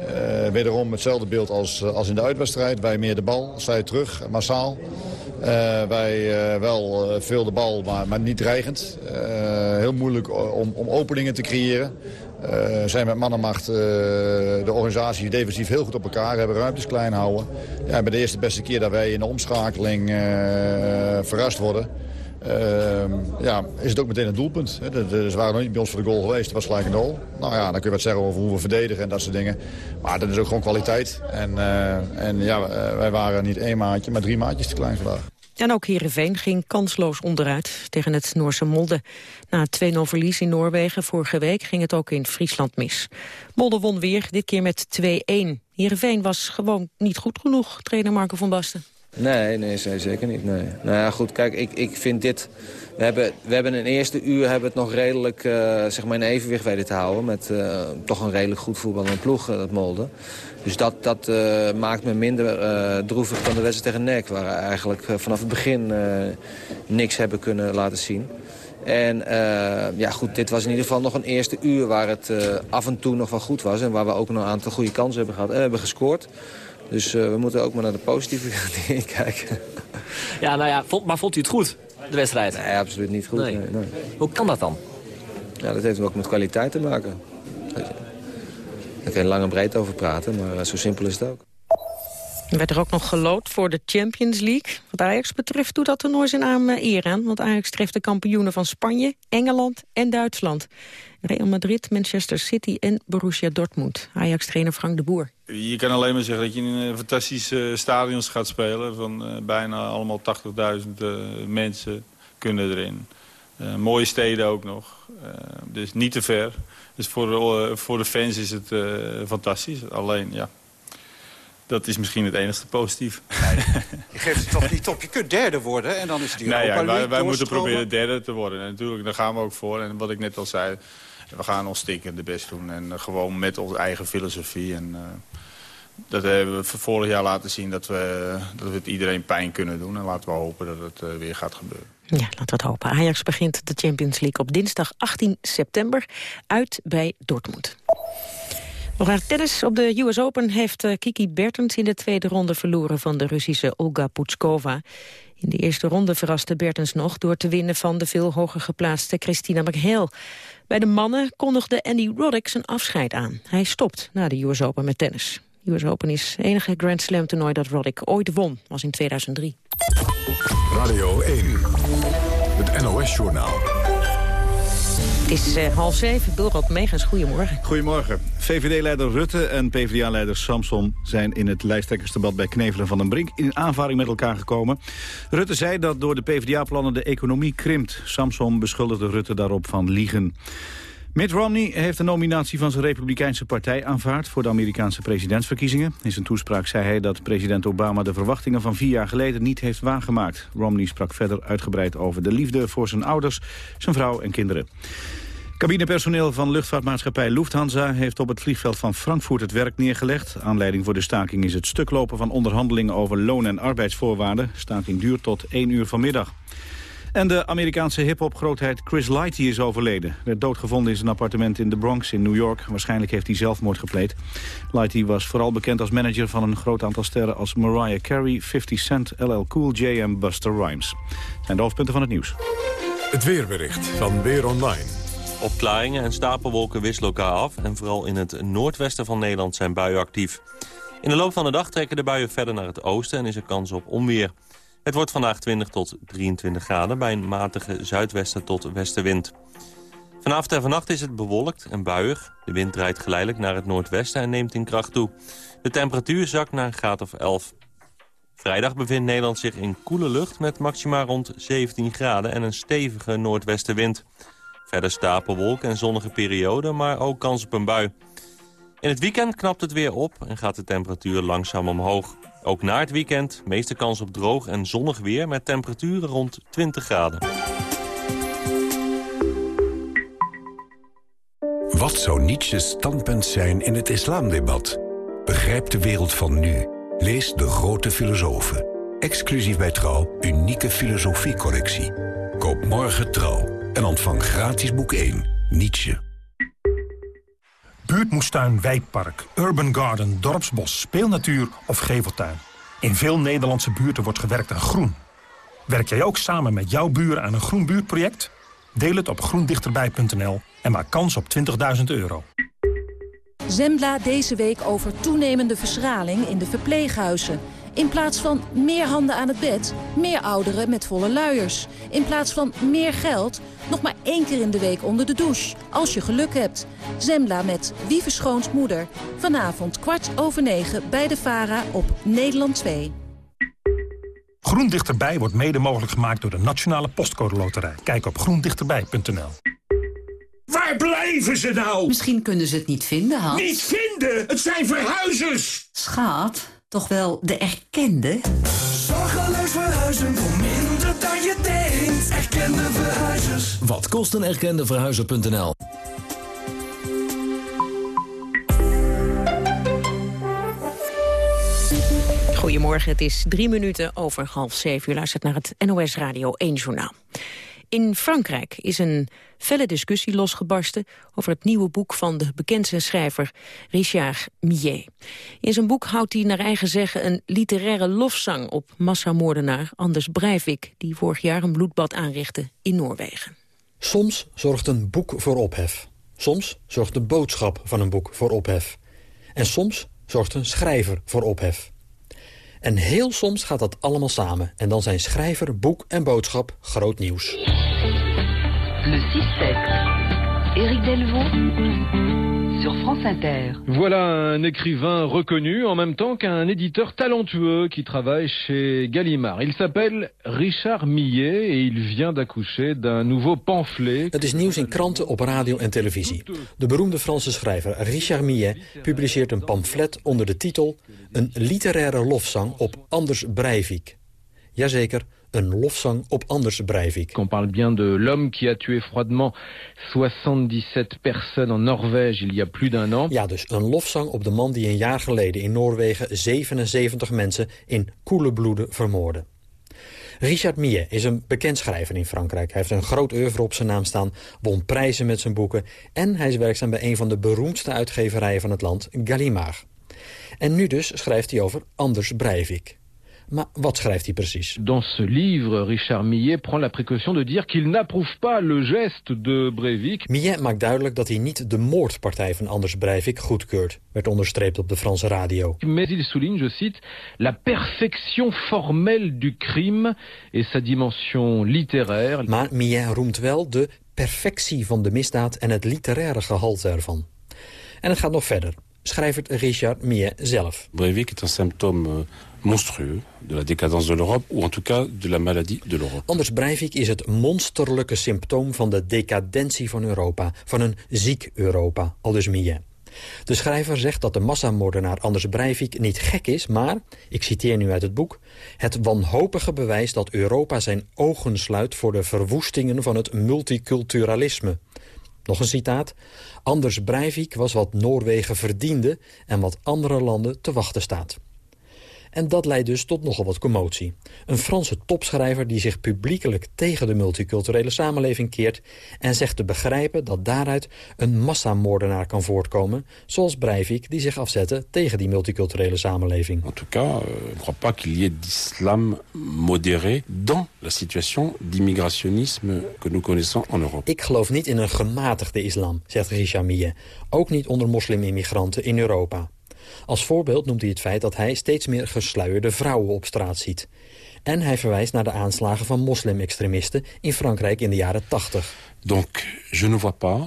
wederom hetzelfde beeld als, als in de uitwedstrijd. Wij meer de bal, zij terug, massaal. wij wel veel de bal, maar, niet dreigend. heel moeilijk om, om openingen te creëren. zijn met mannenmacht de organisatie defensief heel goed op elkaar. Hebben ruimtes klein houden. Ja, bij de eerste beste keer dat wij in de omschakeling verrast worden... Uh, ja, is het ook meteen een doelpunt. Ze waren nog niet bij ons voor de goal geweest. Het was gelijk een goal. Nou ja, dan kun je wat zeggen over hoe we verdedigen en dat soort dingen. Maar dat is ook gewoon kwaliteit. En, uh, en ja, wij waren niet één maatje, maar drie maatjes te klein vandaag. En ook Heerenveen ging kansloos onderuit tegen het Noorse Molde. Na het 2-0 verlies in Noorwegen vorige week ging het ook in Friesland mis. Molde won weer, dit keer met 2-1. Heerenveen was gewoon niet goed genoeg, trainer Marco van Basten. Nee, nee, zeker niet. Nee. Nou ja, goed, kijk, ik, ik vind dit... We hebben, we hebben een eerste uur hebben het nog redelijk uh, zeg maar in evenwicht weten te houden. Met uh, toch een redelijk goed voetballende ploeg, uh, dat Molde. Dus dat, dat maakt me minder droevig dan de wedstrijd tegen NEC. Waar we eigenlijk vanaf het begin niks hebben kunnen laten zien. En ja, goed, dit was in ieder geval nog een eerste uur waar het af en toe nog wel goed was. En waar we ook nog een aantal goede kansen hebben gehad en hebben gescoord. Dus uh, we moeten ook maar naar de positieve dingen kijken. Ja, nou ja, vond, maar vond u het goed, de wedstrijd? Nee, absoluut niet goed. Nee. Nee, Hoe kan dat dan? Ja, dat heeft ook met kwaliteit te maken. Daar kan je lang en breed over praten, maar zo simpel is het ook. Er werd er ook nog gelood voor de Champions League. Wat Ajax betreft doet dat nooit zijn naam eer aan. Want Ajax treft de kampioenen van Spanje, Engeland en Duitsland. Real Madrid, Manchester City en Borussia Dortmund. Ajax-trainer Frank de Boer. Je kan alleen maar zeggen dat je in uh, fantastische stadions gaat spelen. Van uh, bijna allemaal 80.000 uh, mensen kunnen erin. mooie steden ook nog. dus niet te ver. Dus voor de, voor de fans is het fantastisch. Alleen, ja, dat is misschien het enigste positief. Nee, je geeft het toch niet op. Je kunt derde worden en dan is het die nee, ja, wij, wij moeten proberen derde te worden. En natuurlijk, daar gaan we ook voor. En wat ik net al zei, we gaan ons stinkende best doen. En uh, gewoon met onze eigen filosofie. En uh, dat hebben we vorig jaar laten zien dat we, dat we het iedereen pijn kunnen doen. En laten we hopen dat het weer gaat gebeuren. Ja, laten we het hopen. Ajax begint de Champions League op dinsdag 18 september uit bij Dortmund. Nog naar tennis. Op de US Open heeft Kiki Bertens in de tweede ronde verloren van de Russische Olga Putskova. In de eerste ronde verraste Bertens nog door te winnen van de veel hoger geplaatste Christina McHale. Bij de mannen kondigde Andy Roddick zijn afscheid aan. Hij stopt na de US Open met tennis. US Open is het enige Grand Slam toernooi dat Roddick ooit won, was in 2003. Radio 1, het NOS-journaal. Het is uh, half zeven. Dorot Megens, goedemorgen. Goedemorgen. VVD-leider Rutte en PvdA-leider Samson zijn in het lijsttrekkersdebat bij Knevelen van den Brink in aanvaring met elkaar gekomen. Rutte zei dat door de PvdA-plannen de economie krimpt. Samson beschuldigde Rutte daarop van liegen. Mitt Romney heeft de nominatie van zijn Republikeinse partij aanvaard voor de Amerikaanse presidentsverkiezingen. In zijn toespraak zei hij dat president Obama de verwachtingen van vier jaar geleden niet heeft waargemaakt. Romney sprak verder uitgebreid over de liefde voor zijn ouders, zijn vrouw en kinderen. Cabinepersoneel van luchtvaartmaatschappij Lufthansa heeft op het vliegveld van Frankfurt het werk neergelegd. Aanleiding voor de staking is het stuklopen van onderhandelingen over loon- en arbeidsvoorwaarden. Staking duurt tot 1 uur vanmiddag. En de Amerikaanse hip-hop-grootheid Chris Lighty is overleden. Hij werd doodgevonden in zijn appartement in de Bronx in New York. Waarschijnlijk heeft hij zelfmoord gepleegd. Lighty was vooral bekend als manager van een groot aantal sterren... als Mariah Carey, 50 Cent, LL Cool J en Buster Rhymes. zijn de hoofdpunten van het nieuws. Het weerbericht van Weer Online. Opklaringen en stapelwolken wisselen elkaar af... en vooral in het noordwesten van Nederland zijn buien actief. In de loop van de dag trekken de buien verder naar het oosten... en is er kans op onweer. Het wordt vandaag 20 tot 23 graden bij een matige zuidwesten tot westenwind. Vanavond en vannacht is het bewolkt en buiig. De wind draait geleidelijk naar het noordwesten en neemt in kracht toe. De temperatuur zakt naar een graad of 11. Vrijdag bevindt Nederland zich in koele lucht met maxima rond 17 graden en een stevige noordwestenwind. Verder stapelwolken en zonnige perioden, maar ook kans op een bui. In het weekend knapt het weer op en gaat de temperatuur langzaam omhoog. Ook na het weekend meeste kans op droog en zonnig weer... met temperaturen rond 20 graden. Wat zou Nietzsche's standpunt zijn in het islamdebat? Begrijp de wereld van nu. Lees De Grote Filosofen. Exclusief bij Trouw, unieke filosofiecollectie. Koop morgen Trouw en ontvang gratis boek 1, Nietzsche. Buurtmoestuin, wijkpark, urban garden, dorpsbos, speelnatuur of geveltuin. In veel Nederlandse buurten wordt gewerkt aan groen. Werk jij ook samen met jouw buren aan een groen buurtproject? Deel het op groendichterbij.nl en maak kans op 20.000 euro. Zembla deze week over toenemende verschraling in de verpleeghuizen. In plaats van meer handen aan het bed, meer ouderen met volle luiers. In plaats van meer geld, nog maar één keer in de week onder de douche. Als je geluk hebt. Zembla met Wie verschoont moeder. Vanavond kwart over negen bij de VARA op Nederland 2. Groen Dichterbij wordt mede mogelijk gemaakt door de Nationale Postcode Loterij. Kijk op groendichterbij.nl. Waar blijven ze nou? Misschien kunnen ze het niet vinden, Hans. Niet vinden? Het zijn verhuizers! Schaat, toch wel de erkende? Zorgeloos verhuizen voor minder dan je denkt. Erkende verhuizers. Wat kost een erkende verhuizer.nl? Goedemorgen, het is drie minuten over half zeven. U luistert naar het NOS Radio 1 Journaal. In Frankrijk is een felle discussie losgebarsten over het nieuwe boek van de bekendste schrijver Richard Millet. In zijn boek houdt hij naar eigen zeggen een literaire lofzang op massamoordenaar Anders Breivik, die vorig jaar een bloedbad aanrichtte in Noorwegen. Soms zorgt een boek voor ophef. Soms zorgt de boodschap van een boek voor ophef. En soms zorgt een schrijver voor ophef. En heel soms gaat dat allemaal samen. En dan zijn schrijver, boek en boodschap groot nieuws. Le 6-7. Éric Delvaux sur France Inter. Voilà un écrivain reconnu en même temps qu'un éditeur talentueux qui travaille chez Gallimard. Il s'appelle Richard Millet et il vient d'accoucher d'un nouveau pamphlet. Het is nieuws in kranten, op radio en televisie. De beroemde Franse schrijver Richard Millet publiceert een pamflet onder de titel Een literaire lofzang op Anders Breivik. Jazeker, een lofzang op Anders Breivik. On parle bien de l'homme qui a tué froidement 77 personnes en Norvège il y a plus d'un an. Ja, dus een lofzang op de man die een jaar geleden in Noorwegen 77 mensen in koele bloeden vermoordde. Richard Millet is een bekend schrijver in Frankrijk. Hij heeft een groot oeuvre op zijn naam staan, won prijzen met zijn boeken... en hij is werkzaam bij een van de beroemdste uitgeverijen van het land, Gallimard. En nu dus schrijft hij over Anders Breivik. Maar wat schrijft hij precies? Dans ce livre, Richard Millet prend la précaution de dire qu'il n'approuve pas le geste de Breivik. Millet maakt duidelijk dat hij niet de moordpartij van Anders Breivik goedkeurt, werd onderstreept op de Franse radio. Mais il souligne, je cite, la perfection formelle du crime et sa dimension littéraire. Maar Millet roemt wel de perfectie van de misdaad en het literaire gehalte ervan. En het gaat nog verder, schrijft Richard Millet zelf. Breivik is een symptoom euh, monstrueux de la décadence de l'Europe, ou en tout cas de la maladie de l'Europe. Anders Breivik is het monsterlijke symptoom van de decadentie van Europa, van een ziek Europa, aldus Millet. De schrijver zegt dat de massamoordenaar Anders Breivik niet gek is, maar, ik citeer nu uit het boek, het wanhopige bewijs dat Europa zijn ogen sluit voor de verwoestingen van het multiculturalisme. Nog een citaat. Anders Breivik was wat Noorwegen verdiende en wat andere landen te wachten staat. En dat leidt dus tot nogal wat commotie. Een Franse topschrijver die zich publiekelijk tegen de multiculturele samenleving keert... en zegt te begrijpen dat daaruit een massamoordenaar kan voortkomen... zoals Breivik die zich afzette tegen die multiculturele samenleving. En tout cas, euh, je ne crois pas qu'il y ait d'islam modéré... dans la situation d'immigrationnisme que nous connaissons en Europe. Ik geloof niet in een gematigde islam, zegt Richard Millet. Ook niet onder moslimimmigranten in Europa. Als voorbeeld noemt hij het feit dat hij steeds meer gesluierde vrouwen op straat ziet. En hij verwijst naar de aanslagen van moslimextremisten in Frankrijk in de jaren 80. Donc, je ne vois pas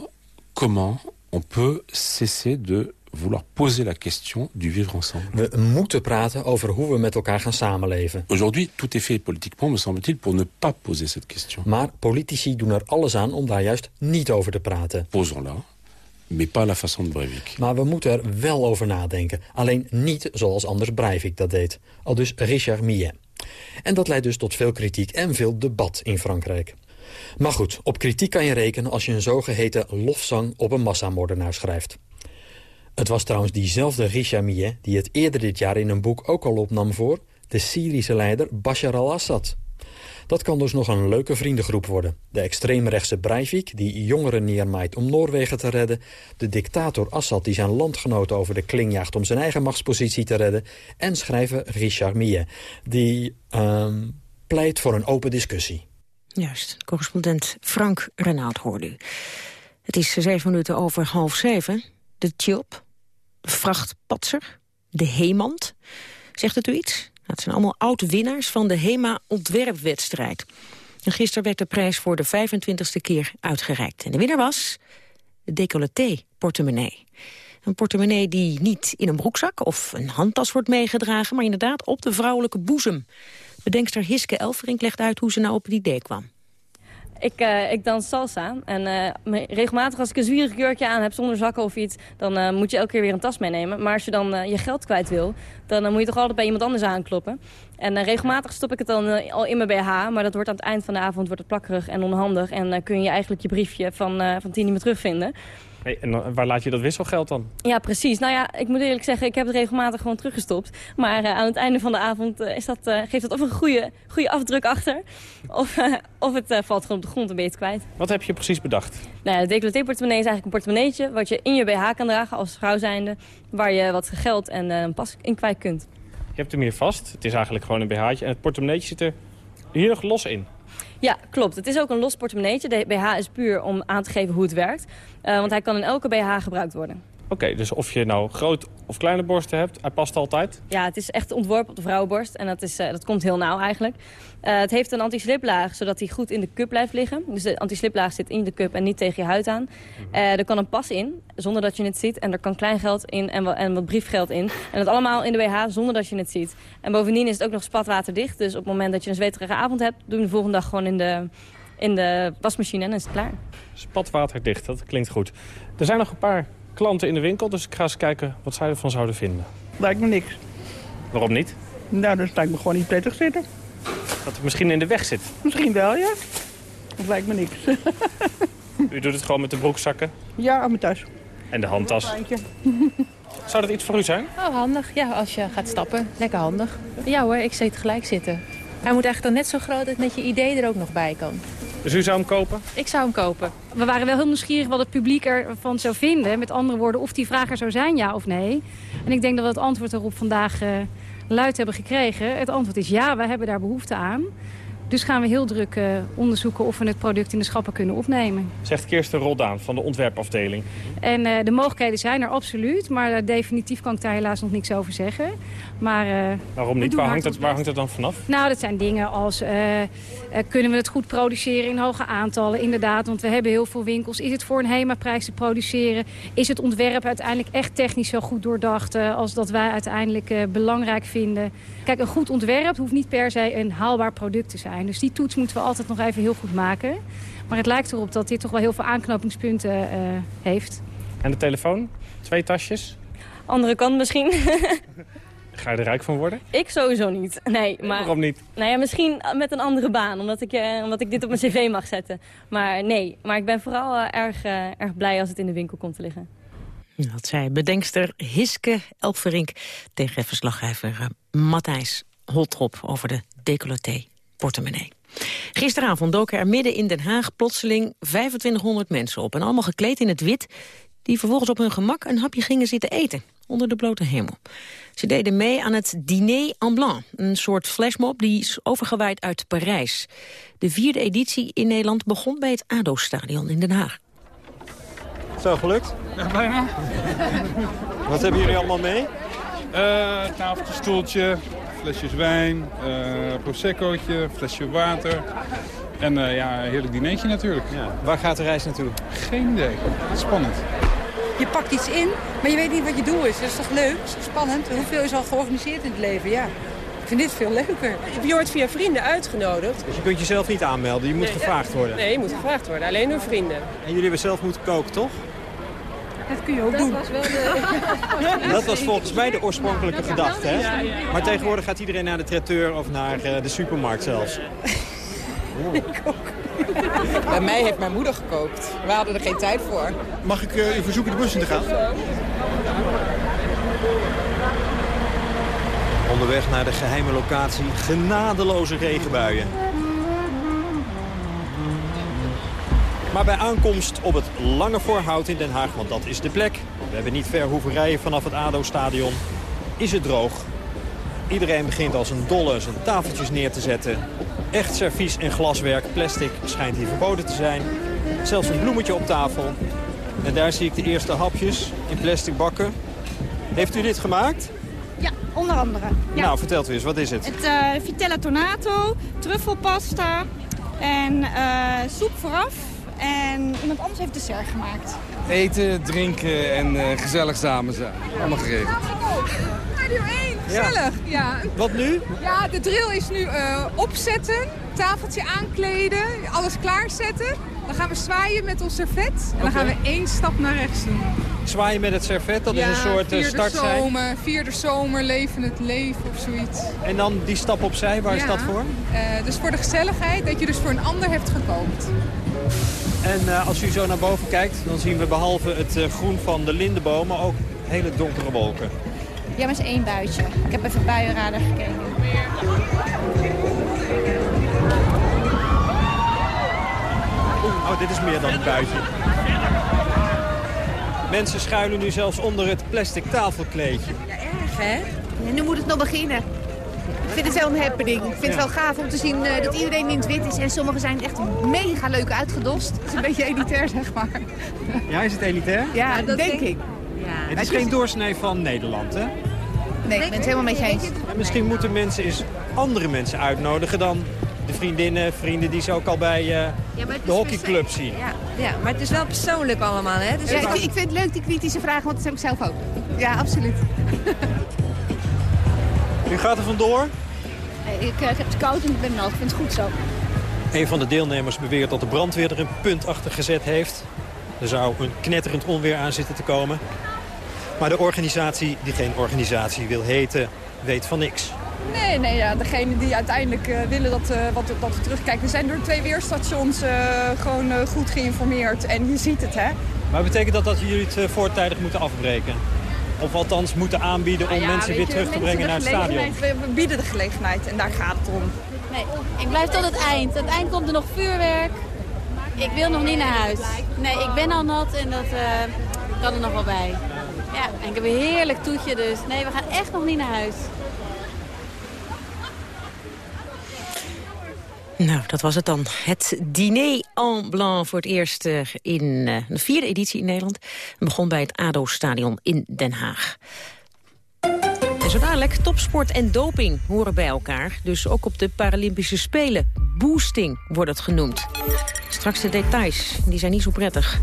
comment on peut cesser de vouloir poser la question du vivre ensemble. We moeten praten over hoe we met elkaar gaan samenleven. Aujourd'hui, tout est fait politiquement, me semble-t-il, pour ne pas poser cette question. Maar politici doen er alles aan om daar juist niet over te praten. Posons-la mais pas la façon de Breivik. Maar we moeten er wel over nadenken. Alleen niet zoals anders Breivik dat deed. Al dus Richard Millet. En dat leidt dus tot veel kritiek en veel debat in Frankrijk. Maar goed, op kritiek kan je rekenen als je een zogeheten lofzang op een massamoordenaar schrijft. Het was trouwens diezelfde Richard Millet die het eerder dit jaar in een boek ook al opnam voor... de Syrische leider Bashar al-Assad. Dat kan dus nog een leuke vriendengroep worden. De extreemrechtse Breivik, die jongeren neermaait om Noorwegen te redden... de dictator Assad, die zijn landgenoten over de kling jaagt... om zijn eigen machtspositie te redden... en schrijver Richard Millet, die uh, pleit voor een open discussie. Juist, correspondent Frank Renaud hoorde u. Het is zeven minuten over half zeven. De Tjop, de vrachtpatser, de Hemand. Zegt het u iets? Het zijn allemaal oud-winnaars van de HEMA-ontwerpwedstrijd. En gisteren werd de prijs voor de 25e keer uitgereikt. En de winnaar was de décolleté-portemonnee. Een portemonnee die niet in een broekzak of een handtas wordt meegedragen... maar inderdaad op de vrouwelijke boezem. Bedenkster Hiske Elverink legt uit hoe ze nou op het idee kwam. Ik, uh, ik dans salsa. En uh, regelmatig als ik een zwierig jurkje aan heb zonder zakken of iets... dan uh, moet je elke keer weer een tas meenemen. Maar als je dan je geld kwijt wil, dan moet je toch altijd bij iemand anders aankloppen. En regelmatig stop ik het dan al in mijn BH. Maar dat wordt aan het eind van de avond wordt het plakkerig en onhandig. En kun je eigenlijk je briefje van, van tien niet meer terugvinden. Hey, en waar laat je dat wisselgeld dan? Ja, precies. Nou ja, ik moet eerlijk zeggen, ik heb het regelmatig gewoon teruggestopt. Maar uh, aan het einde van de avond uh, is dat, uh, geeft dat of een goede, goede afdruk achter... of, of het valt gewoon op de grond en ben je het kwijt. Wat heb je precies bedacht? Nou ja, de decolleté-portemonnee is eigenlijk een portemonneetje... wat je in je BH kan dragen als vrouw zijnde... waar je wat geld en een pas in kwijt kunt. Je hebt hem hier vast. Het is eigenlijk gewoon een BH'tje. En het portemonneetje zit er hier nog los in. Ja, klopt. Het is ook een los portemonneetje. De BH is puur om aan te geven hoe het werkt. Uh, want hij kan in elke BH gebruikt worden. Oké, okay, dus of je nou groot of kleine borsten hebt, hij past altijd? Ja, het is echt ontworpen op de vrouwenborst en dat, is, uh, dat komt heel nauw eigenlijk. Uh, het heeft een anti-sliplaag, zodat hij goed in de cup blijft liggen. Dus de anti-sliplaag zit in de cup en niet tegen je huid aan. er kan een pas in, zonder dat je het ziet. En er kan kleingeld in en wat, en wat briefgeld in. En dat allemaal in de BH, zonder dat je het ziet. En bovendien is het ook nog spatwaterdicht. Dus op het moment dat je een zweterige avond hebt, doe je de volgende dag gewoon in de, in de wasmachine en dan is het klaar. Spatwaterdicht, dat klinkt goed. Er zijn nog een paar klanten in de winkel, dus ik ga eens kijken wat zij ervan zouden vinden. Lijkt me niks. Waarom niet? Nou, dat lijkt me gewoon niet prettig zitten. Dat het misschien in de weg zit? Misschien wel, ja. Dat lijkt me niks. U doet het gewoon met de broekzakken? Ja, aan mijn tas. En de handtas? Zou dat iets voor u zijn? Oh, handig. Ja, als je gaat stappen. Lekker handig. Ja hoor, ik zit gelijk zitten. Hij moet eigenlijk dan net zo groot dat met je idee er ook nog bij kan. Dus u zou hem kopen? Ik zou hem kopen. We waren wel heel nieuwsgierig wat het publiek ervan zou vinden. Met andere woorden, of die vraag er zou zijn, ja of nee. En ik denk dat we het antwoord erop vandaag uh, luid hebben gekregen. Het antwoord is ja, wij hebben daar behoefte aan. Dus gaan we heel druk eh, onderzoeken of we het product in de schappen kunnen opnemen. Zegt Kirsten Roldaan van de ontwerpafdeling. En eh, de mogelijkheden zijn er absoluut, maar eh, definitief kan ik daar helaas nog niks over zeggen. Maar, Waarom niet? Waar hangt, het, ons waar hangt het dan vanaf? Nou, dat zijn dingen als kunnen we het goed produceren in hoge aantallen? Inderdaad, want we hebben heel veel winkels. Is het voor een HEMA-prijs te produceren? Is het ontwerp uiteindelijk echt technisch zo goed doordacht... als dat wij uiteindelijk belangrijk vinden? Kijk, een goed ontwerp hoeft niet per se een haalbaar product te zijn. Dus die toets moeten we altijd nog even heel goed maken. Maar het lijkt erop dat dit toch wel heel veel aanknopingspunten eh, heeft. En de telefoon? Twee tasjes? Andere kant misschien. Ga je er rijk van worden? ik sowieso niet. Nee, maar... Waarom niet? Nou ja, misschien met een andere baan, omdat ik, eh, omdat ik dit op mijn cv mag zetten. Maar nee, maar ik ben vooral eh, erg, erg blij als het in de winkel komt te liggen. Dat zei bedenkster Hiske Elferink tegen verslaggever eh, Matthijs Holtrop over de decolleté portemonnee. Gisteravond doken er midden in Den Haag plotseling 2500 mensen op. En allemaal gekleed in het wit, die vervolgens op hun gemak een hapje gingen zitten eten. Onder de blote hemel. Ze deden mee aan het Diner en Blanc. Een soort flashmob die is overgewaaid uit Parijs. De vierde editie in Nederland begon bij het ADO-stadion in Den Haag. Zo, gelukt? Ja, bijna. Wat hebben jullie allemaal mee? Eh tafeltje, stoeltje, flesjes wijn, eh proseccootje, flesje water. En eh, ja, een heerlijk dinertje natuurlijk. Waar gaat de reis naartoe? Geen idee. Spannend. Je pakt iets in, maar je weet niet wat je doel is. Dat is toch leuk? Dat is toch spannend? Hoeveel is al georganiseerd in het leven? Ja. Ik vind dit veel leuker. Je wordt via vrienden uitgenodigd. Dus je kunt jezelf niet aanmelden, je moet Nee, gevraagd worden. Nee, je moet gevraagd worden. Alleen door vrienden. En jullie hebben zelf moeten koken, toch? Dat kun je ook Dat doen. was wel de... Dat was volgens mij de oorspronkelijke gedachte, hè? Ja, ja. Maar tegenwoordig gaat iedereen naar de traiteur of naar eh, de supermarkt zelfs. Bij mij heeft mijn moeder gekookt. We hadden er geen tijd voor. Mag ik u verzoeken de bus in te gaan? Onderweg naar de geheime locatie, genadeloze regenbuien. Maar bij aankomst op het Lange Voorhout in Den Haag, want dat is de plek... we hebben niet ver hoeven rijden vanaf het ADO-stadion, is het droog. Iedereen begint als een dolle zijn tafeltjes neer te zetten. Echt servies en glaswerk, plastic, schijnt hier verboden te zijn. Zelfs een bloemetje op tafel. En daar zie ik de eerste hapjes in plastic bakken. Heeft u dit gemaakt? Ja, onder andere. Ja. Nou, vertelt u eens, wat is het? Het eh, vitella tonato, truffelpasta en eh, soep vooraf. En iemand anders heeft dessert gemaakt. Eten, drinken en eh, gezellig samen zijn. Allemaal geregeld. Radio 1, gezellig. Ja. Wat nu? Ja, de drill is nu eh, opzetten, tafeltje aankleden, alles klaarzetten. Dan gaan we zwaaien met ons servet en dan gaan we één stap naar rechts doen. Zwaaien met het servet, dat is een soort eh, vierde startsein. zomer, vierde zomer, leven het leven of zoiets. En dan die stap opzij, waar is Ja. dat voor? Dus voor de gezelligheid, dat je dus voor een ander hebt gekookt. En eh, als u zo naar boven kijkt, dan zien we behalve het eh, groen van de lindenbomen ook hele donkere wolken. Ja, maar is één buitje. Ik heb even buienradar gekeken. Oh, dit is meer dan een buitje. Mensen schuilen nu zelfs onder het plastic tafelkleedje. Erg, hè? Ja, nu moet het nog beginnen. Ik vind het wel een happening. Ik vind het wel gaaf om te zien eh, dat iedereen in het wit is. En sommigen zijn echt mega leuk uitgedost. Het is een beetje elitair, zeg maar. Ja, is het elitair? Ja, dat denk ik. Het is geen doorsnee van Nederland, hè? Nee, ik ben het helemaal met je eens. En misschien moeten mensen eens andere mensen uitnodigen dan de vriendinnen, vrienden die ze ook al bij eh, de hockeyclub zien. Ja, ja, maar het is wel persoonlijk allemaal, hè? Dus ja, ik, ik vind het leuk, die kritische vragen, want dat heb ik zelf ook. Ja, absoluut. U gaat er vandoor? Ik heb het koud en ik ben nat. Ik vind het goed zo. Een van de deelnemers beweert dat de brandweer er een punt achter gezet heeft. Er zou een knetterend onweer aan zitten te komen. Maar de organisatie die geen organisatie wil heten, weet van niks. Nee, nee, ja, degene die uiteindelijk eh, willen dat, eh, wat, dat we terugkijken. We zijn door twee weerstations eh, gewoon eh, goed geïnformeerd. En je ziet het, hè. Maar betekent dat dat jullie het eh, voortijdig moeten afbreken? Of althans moeten aanbieden om Nou ja, mensen weer je, terug te brengen naar de het stadion? we bieden de gelegenheid en daar gaat het om. Nee, ik blijf tot het eind. Aan het eind komt er nog vuurwerk. Ik wil nog niet naar huis. Nee, ik ben al nat en dat eh, kan er nog wel bij. Ja, en ik heb een heerlijk toetje, dus nee, we gaan echt nog niet naar huis. Nou, dat was het dan. Het diner en blanc voor het eerst eh, in eh, de vierde editie in Nederland. Het begon bij het ADO-stadion in Den Haag. En zo dadelijk, topsport en doping horen bij elkaar. Dus ook op de Paralympische Spelen. Boosting wordt het genoemd. Straks de details, die zijn niet zo prettig.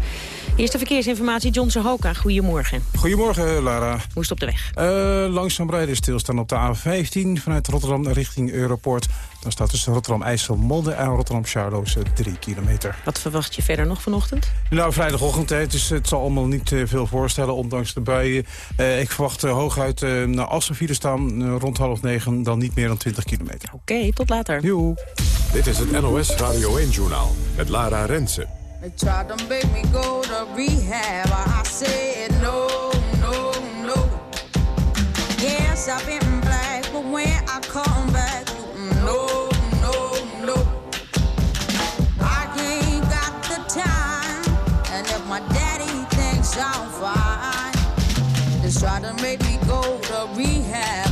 Eerste verkeersinformatie, John Hoka. Goedemorgen. Goedemorgen, Lara. Hoe is het op de weg? Uh, langzaam rijden stilstaan op de A15 vanuit Rotterdam richting Europort. Dan staat tussen Rotterdam-IJsselmonde en Rotterdam-Charloes 3 kilometer. Wat verwacht je verder nog vanochtend? Nou, vrijdagochtend, dus het zal allemaal niet uh, veel voorstellen, ondanks de buien. Uh, ik verwacht hooguit naar Assen staan rond half negen, dan niet meer dan 20 kilometer. Oké, okay, tot later. Joe. Dit is het NOS Radio 1-journaal met Lara Rensen. They tried to make me go to rehab. I said no, no, no. Yes, I've been black, but when I come back, no, try to make me go to rehab.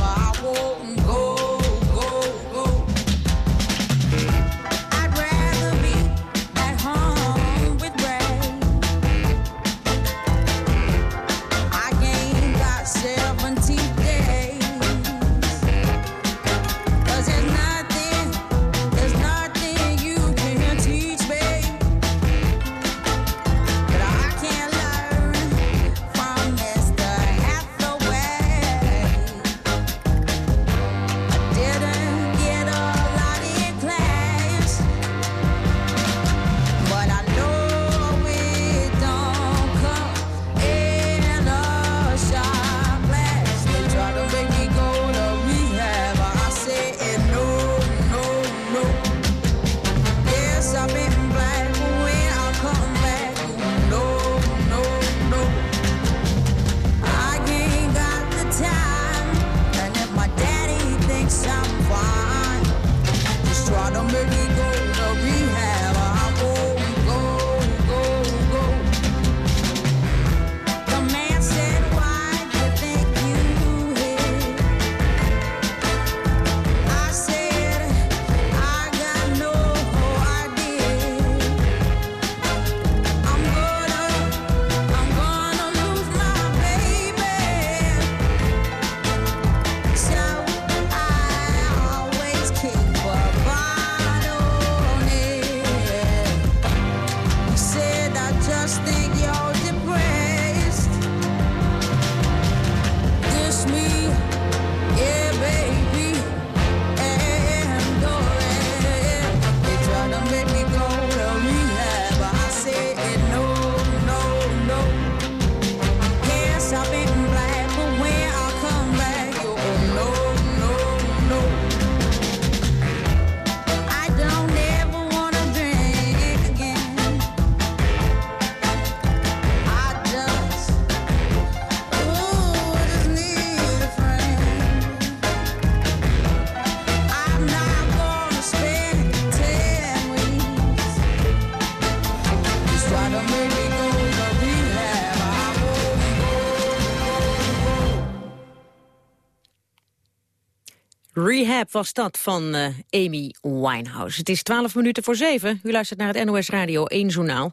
Rehab was dat van uh, Amy Winehouse. Het is 12 minuten voor 7. U luistert naar het NOS Radio 1 Journaal.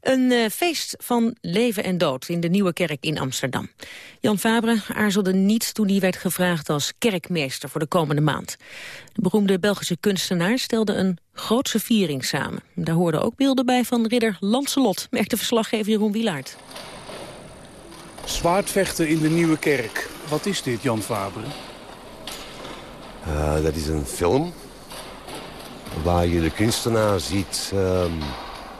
Een uh, feest van leven en dood in de Nieuwe Kerk in Amsterdam. Jan Fabre aarzelde niet toen hij werd gevraagd als kerkmeester voor de komende maand. De beroemde Belgische kunstenaar stelde een grootse viering samen. Daar hoorden ook beelden bij van ridder Lancelot, merkte verslaggever Jeroen Wilaert. Zwaardvechten in de Nieuwe Kerk. Wat is dit, Jan Fabre? Uh, dat is een film waar je de kunstenaar ziet um,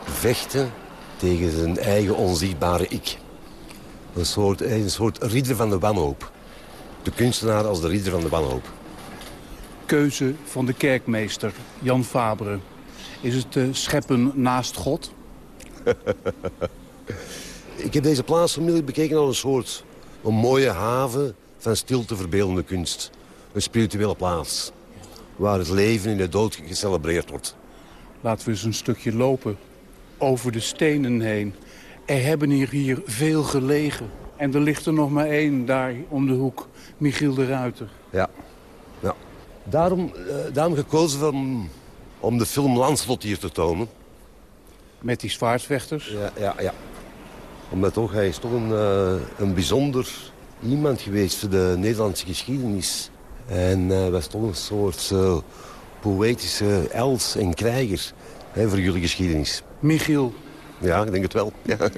vechten tegen zijn eigen onzichtbare ik. Een soort, een soort ridder van de wanhoop. De kunstenaar als de ridder van de wanhoop. Keuze van de kerkmeester, Jan Fabre. Is het uh, scheppen naast God? Ik heb deze plaats vanmiddag bekeken als een soort een mooie haven van stilte verbeeldende kunst een spirituele plaats. Waar het leven in de dood gecelebreerd wordt. Laten we eens een stukje lopen. Over de stenen heen. Er hebben hier, veel gelegen. En er ligt er nog maar één daar om de hoek. Michiel de Ruiter. Ja. ja. Daarom, uh, daarom gekozen van om de film Lancelot hier te tonen. Met die zwaardvechters? Ja, ja, ja. Omdat toch, hij is toch een, eh, een bijzonder iemand geweest voor de Nederlandse geschiedenis. En hij was toch een soort eh, poëtische els en krijger hè, voor jullie geschiedenis. Michiel. Ja, ik denk het wel. Ja.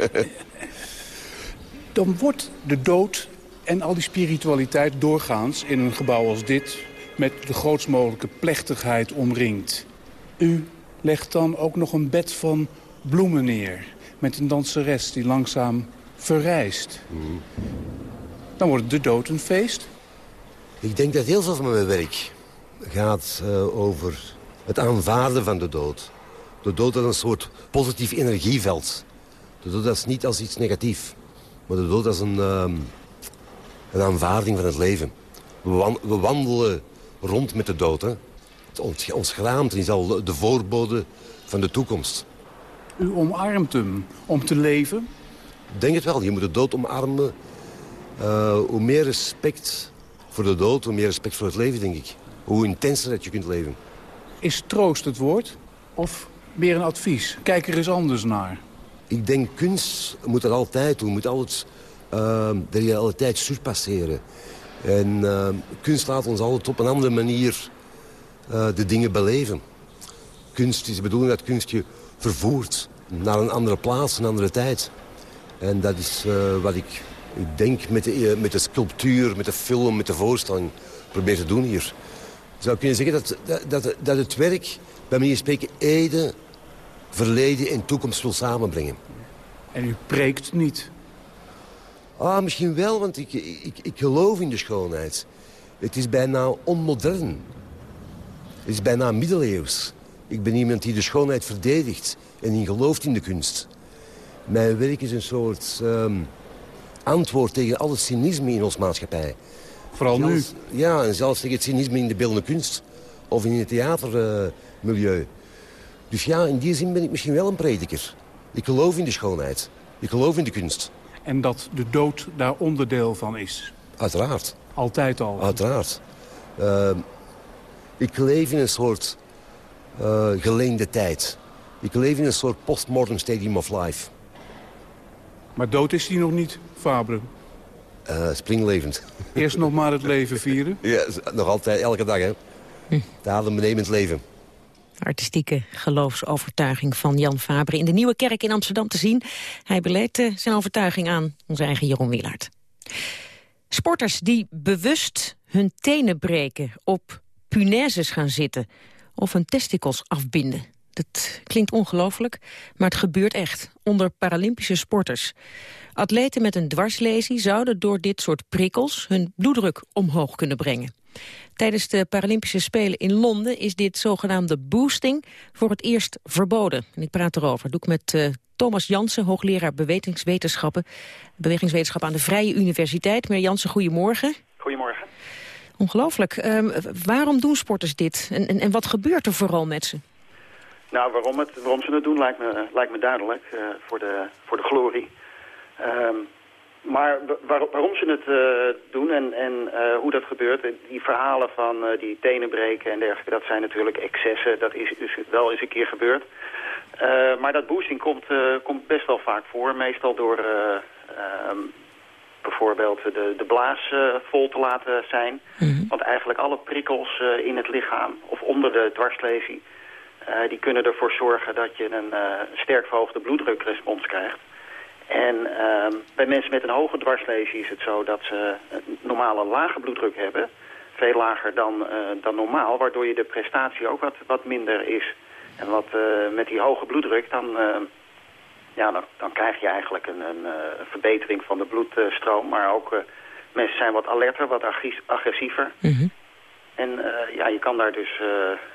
Dan wordt de dood en al die spiritualiteit doorgaans in een gebouw als dit... met de grootst mogelijke plechtigheid omringd. U legt dan ook nog een bed van bloemen neer... met een danseres die langzaam verrijst. Dan wordt de dood een feest. Ik denk dat heel veel van mijn werk gaat eh, over het aanvaarden van de dood. De dood als een soort positief energieveld. De dood als niet als iets negatief. Maar de dood als een, ehm, een aanvaarding van het leven. We, wan- we wandelen rond met de dood. Hè. Het Ons, ons geraamte is al de voorbode van de toekomst. U omarmt hem om te leven. Ik denk het wel. Je moet de dood omarmen. Eh, hoe meer respect voor de dood, hoe meer respect voor het leven, denk ik. Hoe intenser dat je kunt leven. Is troost het woord? Of meer een advies? Kijk er eens anders naar. Ik denk kunst moet dat altijd doen. Moet altijd uh, de realiteit surpasseren. En uh, kunst laat ons altijd op een andere manier uh, de dingen beleven. Kunst is de bedoeling dat kunst je vervoert naar een andere plaats, een andere tijd. En dat is uh, wat ik, ik denk met de, met de sculptuur, met de film, met de voorstelling probeer te doen hier. Zou kunnen zeggen dat, dat, dat, dat het werk, bij manier spreken, Ede, verleden en toekomst wil samenbrengen. En u preekt niet? Ah, misschien wel, want ik, ik, ik geloof in de schoonheid. Het is bijna onmodern. Het is bijna middeleeuws. Ik ben iemand die de schoonheid verdedigt en die gelooft in de kunst. Mijn werk is een soort um, antwoord tegen al het cynisme in onze maatschappij. Vooral nu? Ja, en zelfs tegen het cynisme in de beeldende kunst. Of in het theatermilieu. Dus ja, in die zin ben ik misschien wel een prediker. Ik geloof in de schoonheid. Ik geloof in de kunst. En dat de dood daar onderdeel van is? Uiteraard. Altijd al? Uiteraard. Uh, ik leef in een soort uh, geleende tijd. Ik leef in een soort postmortem stadium of life. Maar dood is hij nog niet, Fabre? Uh, springlevend. Eerst nog maar het leven vieren? Ja, nog altijd, elke dag, hè. Hm. De adembenemend leven. Artistieke geloofsovertuiging van Jan Fabre in de Nieuwe Kerk in Amsterdam te zien. Hij beleed uh, zijn overtuiging aan onze eigen Jeroen Wielaert. Sporters die bewust hun tenen breken, op punaises gaan zitten of hun testikels afbinden. Dat klinkt ongelooflijk, maar het gebeurt echt. Onder Paralympische sporters. Atleten met een dwarslesie zouden door dit soort prikkels... hun bloeddruk omhoog kunnen brengen. Tijdens de Paralympische Spelen in Londen is dit zogenaamde boosting voor het eerst verboden. En ik praat erover. doe ik met uh, Thomas Jansen, hoogleraar bewegingswetenschappen, bewegingswetenschap aan de Vrije Universiteit. Meneer Jansen, goedemorgen. Goedemorgen. Ongelooflijk. Uh, waarom doen sporters dit? En, en, en wat gebeurt er vooral met ze? Nou, waarom, het, waarom ze het doen lijkt me, lijkt me duidelijk. Uh, voor, de, voor de glorie. Um, maar waar, waarom ze het uh, doen en, en uh, hoe dat gebeurt, die verhalen van die tenen breken en dergelijke, dat zijn natuurlijk excessen. Dat is dus wel eens een keer gebeurd. maar dat boosting komt, komt best wel vaak voor, meestal door um, bijvoorbeeld de, de blaas vol te laten zijn. Mm -hmm. Want eigenlijk alle prikkels in het lichaam of onder de dwarslesie, die kunnen ervoor zorgen dat je een sterk verhoogde bloeddrukrespons krijgt. En uh, bij mensen met een hoge dwarslesie is het zo dat ze een normale lage bloeddruk hebben. Veel lager dan, uh, dan normaal, waardoor je de prestatie ook wat, wat minder is. En wat, met die hoge bloeddruk, dan, ja, dan, dan krijg je eigenlijk een, een verbetering van de bloedstroom. Maar ook mensen zijn wat alerter, wat agressiever. Mm. En ja, je kan daar dus,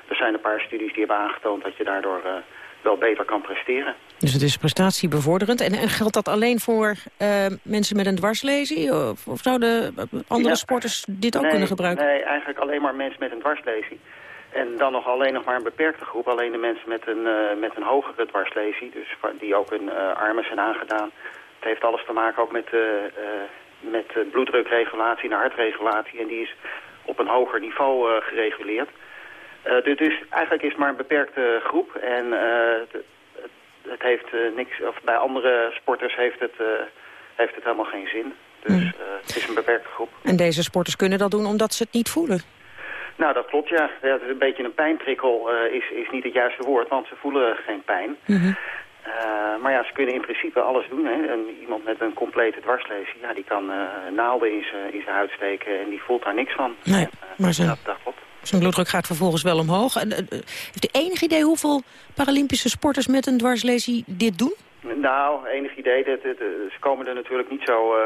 er zijn een paar studies die hebben aangetoond dat je daardoor wel beter kan presteren. Dus het is prestatiebevorderend. En, en geldt dat alleen voor mensen met een dwarslesie? Of, of zouden andere ja, sporters dit ook nee, kunnen gebruiken? Nee, eigenlijk alleen maar mensen met een dwarslesie. En dan nog alleen nog maar een beperkte groep. Alleen de mensen met een, met een hogere dwarslesie. Dus die ook hun armen zijn aangedaan. Het heeft alles te maken ook met, met bloeddrukregulatie en hartregulatie. En die is op een hoger niveau gereguleerd. Eh, dus, dus eigenlijk is het maar een beperkte groep. En eh, het, het heeft niks... Of bij andere sporters heeft het, heeft het helemaal geen zin. Dus eh, het is een beperkte groep. En deze sporters kunnen dat doen omdat ze het niet voelen. Nou, dat klopt, ja. ja het is een beetje een pijnprikkel is, is niet het juiste woord, want ze voelen geen pijn. Eh, maar ja, ze kunnen in principe alles doen. Hè. En iemand met een complete dwarslesie, ja, die kan eh, naalden in zijn huid steken en die voelt daar niks van. Nee, maar zijn, Dat, dat klopt. zijn bloeddruk gaat vervolgens wel omhoog. En, eh, eh, heeft u enig idee hoeveel Paralympische sporters met een dwarslesie dit doen? Nou, enig idee. Dat, dat, ze komen er natuurlijk niet zo, eh,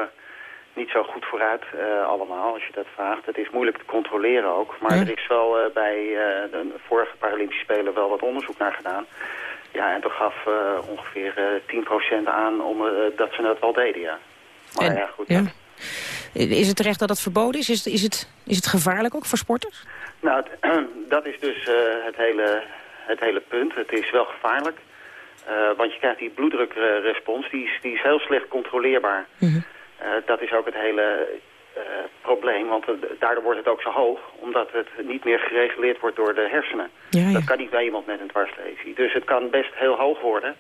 niet zo goed vooruit eh, allemaal, als je dat vraagt. Het is moeilijk te controleren ook. Maar er is wel eh, bij eh, de vorige Paralympische Spelen wel wat onderzoek naar gedaan. Ja, en toen gaf eh, ongeveer eh 10% aan om, eh, dat ze het wel deden, ja. Maar En- ja, goed. Ja. Is het terecht dat het verboden is? Is het, is het, is het gevaarlijk ook voor sporters? Nou, dat is dus eh, het, hele, het hele punt. Het is wel gevaarlijk. Eh, want je krijgt die bloeddrukrespons, die is, die is heel slecht controleerbaar. Eh, dat is ook het hele eh, probleem, want eh, daardoor wordt het ook zo hoog... omdat het niet meer gereguleerd wordt door de hersenen. Ja, ja. Dat kan niet bij iemand met een dwarslesie. Dus het kan best heel hoog worden.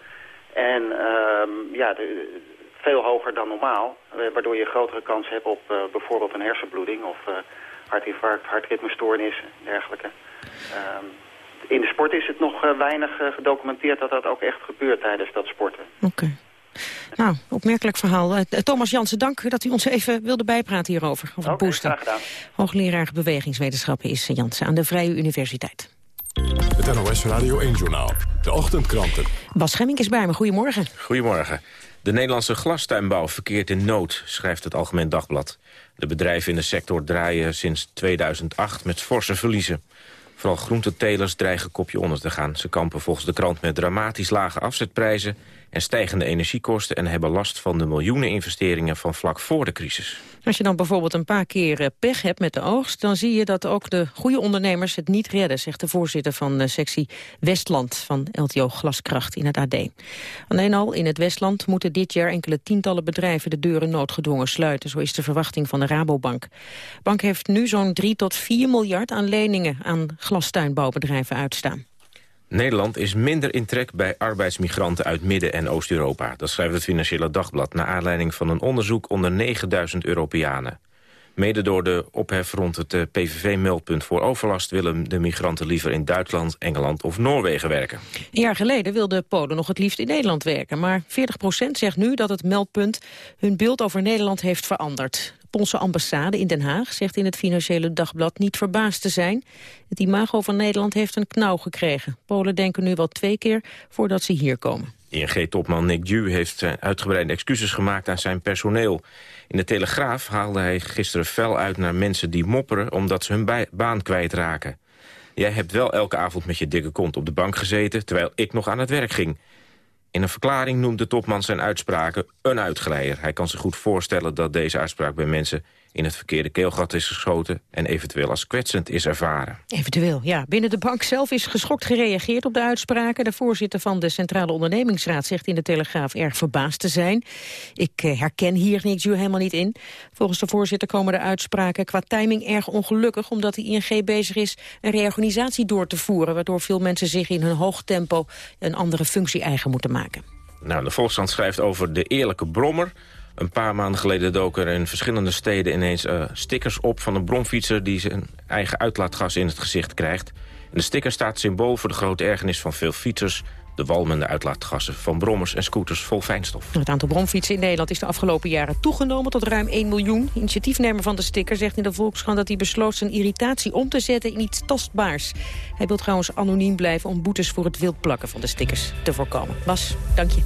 En ehm, ja, de- veel hoger dan normaal. eh, waardoor je grotere kans hebt op eh, bijvoorbeeld een hersenbloeding... of eh, hartinfarct, hartritmestoornis en dergelijke. Ehm, in de sport is het nog eh, weinig eh, gedocumenteerd dat dat ook echt gebeurt tijdens dat sporten. Oké. Nou, opmerkelijk verhaal. Eh, Thomas Jansen, dank dat u ons even wilde bijpraten hierover. Over boosten. graag gedaan. Hoogleraar bewegingswetenschappen is Jansen aan de Vrije Universiteit. Het NOS Radio 1-journaal. De ochtendkranten. Bas Schemmink is bij me. Goedemorgen. Goedemorgen. De Nederlandse glastuinbouw verkeert in nood, schrijft het Algemeen Dagblad. De bedrijven in de sector draaien sinds 2008 met forse verliezen. Vooral groentetelers dreigen kopje onder te gaan. Ze kampen volgens de krant met dramatisch lage afzetprijzen... en stijgende energiekosten en hebben last van de miljoenen investeringen van vlak voor de crisis. Als je dan bijvoorbeeld een paar keer eh, pech hebt met de oogst... dan zie je dat ook de goede ondernemers het niet redden... zegt de voorzitter van de sectie Westland van LTO Glaskracht in het AD. Alleen al in het Westland moeten dit jaar enkele tientallen bedrijven... de deuren noodgedwongen sluiten, zo is de verwachting van de Rabobank. De bank heeft nu zo'n 3 tot 4 miljard aan leningen... aan glastuinbouwbedrijven uitstaan. Nederland is minder in trek bij arbeidsmigranten uit Midden- en Oost-Europa. Dat schrijft het Financiële Dagblad... naar aanleiding van een onderzoek onder 9000 Europeanen. Mede door de ophef rond het eh, PVV-meldpunt voor overlast... willen de migranten liever in Duitsland, Engeland of Noorwegen werken. Een jaar geleden wilden Polen nog het liefst in Nederland werken. Maar 40% zegt nu dat het meldpunt hun beeld over Nederland heeft veranderd. Poolse ambassade in Den Haag zegt in het Financiële Dagblad niet verbaasd te zijn. Het imago van Nederland heeft een knauw gekregen. Polen denken nu wel twee keer voordat ze hier komen. ING-topman Nick Dew heeft zijn uitgebreide excuses gemaakt aan zijn personeel. In de Telegraaf haalde hij gisteren fel uit naar mensen die mopperen... omdat ze hun baan kwijtraken. Jij hebt wel elke avond met je dikke kont op de bank gezeten... terwijl ik nog aan het werk ging. In een verklaring noemt de topman zijn uitspraken een uitglijder. Hij kan zich goed voorstellen dat deze uitspraak bij mensen... in het verkeerde keelgat is geschoten... en eventueel als kwetsend is ervaren. Eventueel, ja. Binnen de bank zelf is geschokt gereageerd op de uitspraken. De voorzitter van de Centrale Ondernemingsraad zegt in de Telegraaf erg verbaasd te zijn. Ik eh, herken hier niks helemaal niet in. Volgens de voorzitter komen de uitspraken qua timing erg ongelukkig... omdat de ING bezig is een reorganisatie door te voeren... waardoor veel mensen zich in hun hoog tempo een andere functie eigen moeten maken. Nou, de Volkskrant schrijft over de eerlijke brommer. Een paar maanden geleden doken er in verschillende steden ineens eh, stickers op... van een bromfietser die zijn eigen uitlaatgas in het gezicht krijgt. En de sticker staat symbool voor de grote ergernis van veel fietsers... de walmende uitlaatgassen van brommers en scooters vol fijnstof. Het aantal bromfietsen in Nederland is de afgelopen jaren toegenomen tot ruim 1 miljoen. Initiatiefnemer van de sticker zegt in de Volkskrant dat hij besloot zijn irritatie om te zetten in iets tastbaars. Hij wil trouwens anoniem blijven om boetes voor het wild plakken van de stickers te voorkomen. Bas, dank je.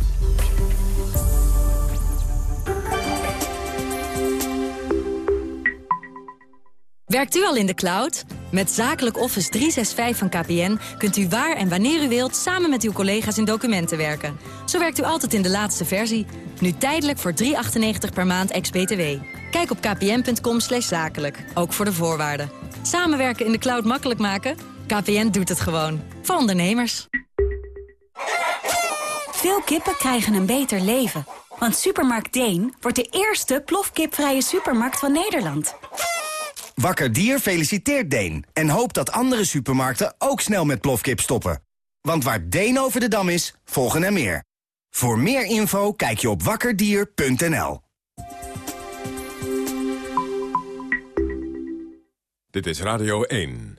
Werkt u al in de cloud? Met Zakelijk Office 365 van KPN kunt u waar en wanneer u wilt... samen met uw collega's in documenten werken. Zo werkt u altijd in de laatste versie. Nu tijdelijk voor 3,98 per maand ex-BTW. Kijk op kpn.com zakelijk, ook voor de voorwaarden. Samenwerken in de cloud makkelijk maken? KPN doet het gewoon. Voor ondernemers. Veel kippen krijgen een beter leven. Want Supermarkt Deen wordt de eerste plofkipvrije supermarkt van Nederland. Wakker Dier feliciteert Deen en hoopt dat andere supermarkten ook snel met plofkip stoppen. Want waar Deen over de dam is, volgen er meer. Voor meer info kijk je op wakkerdier.nl. Dit is Radio 1.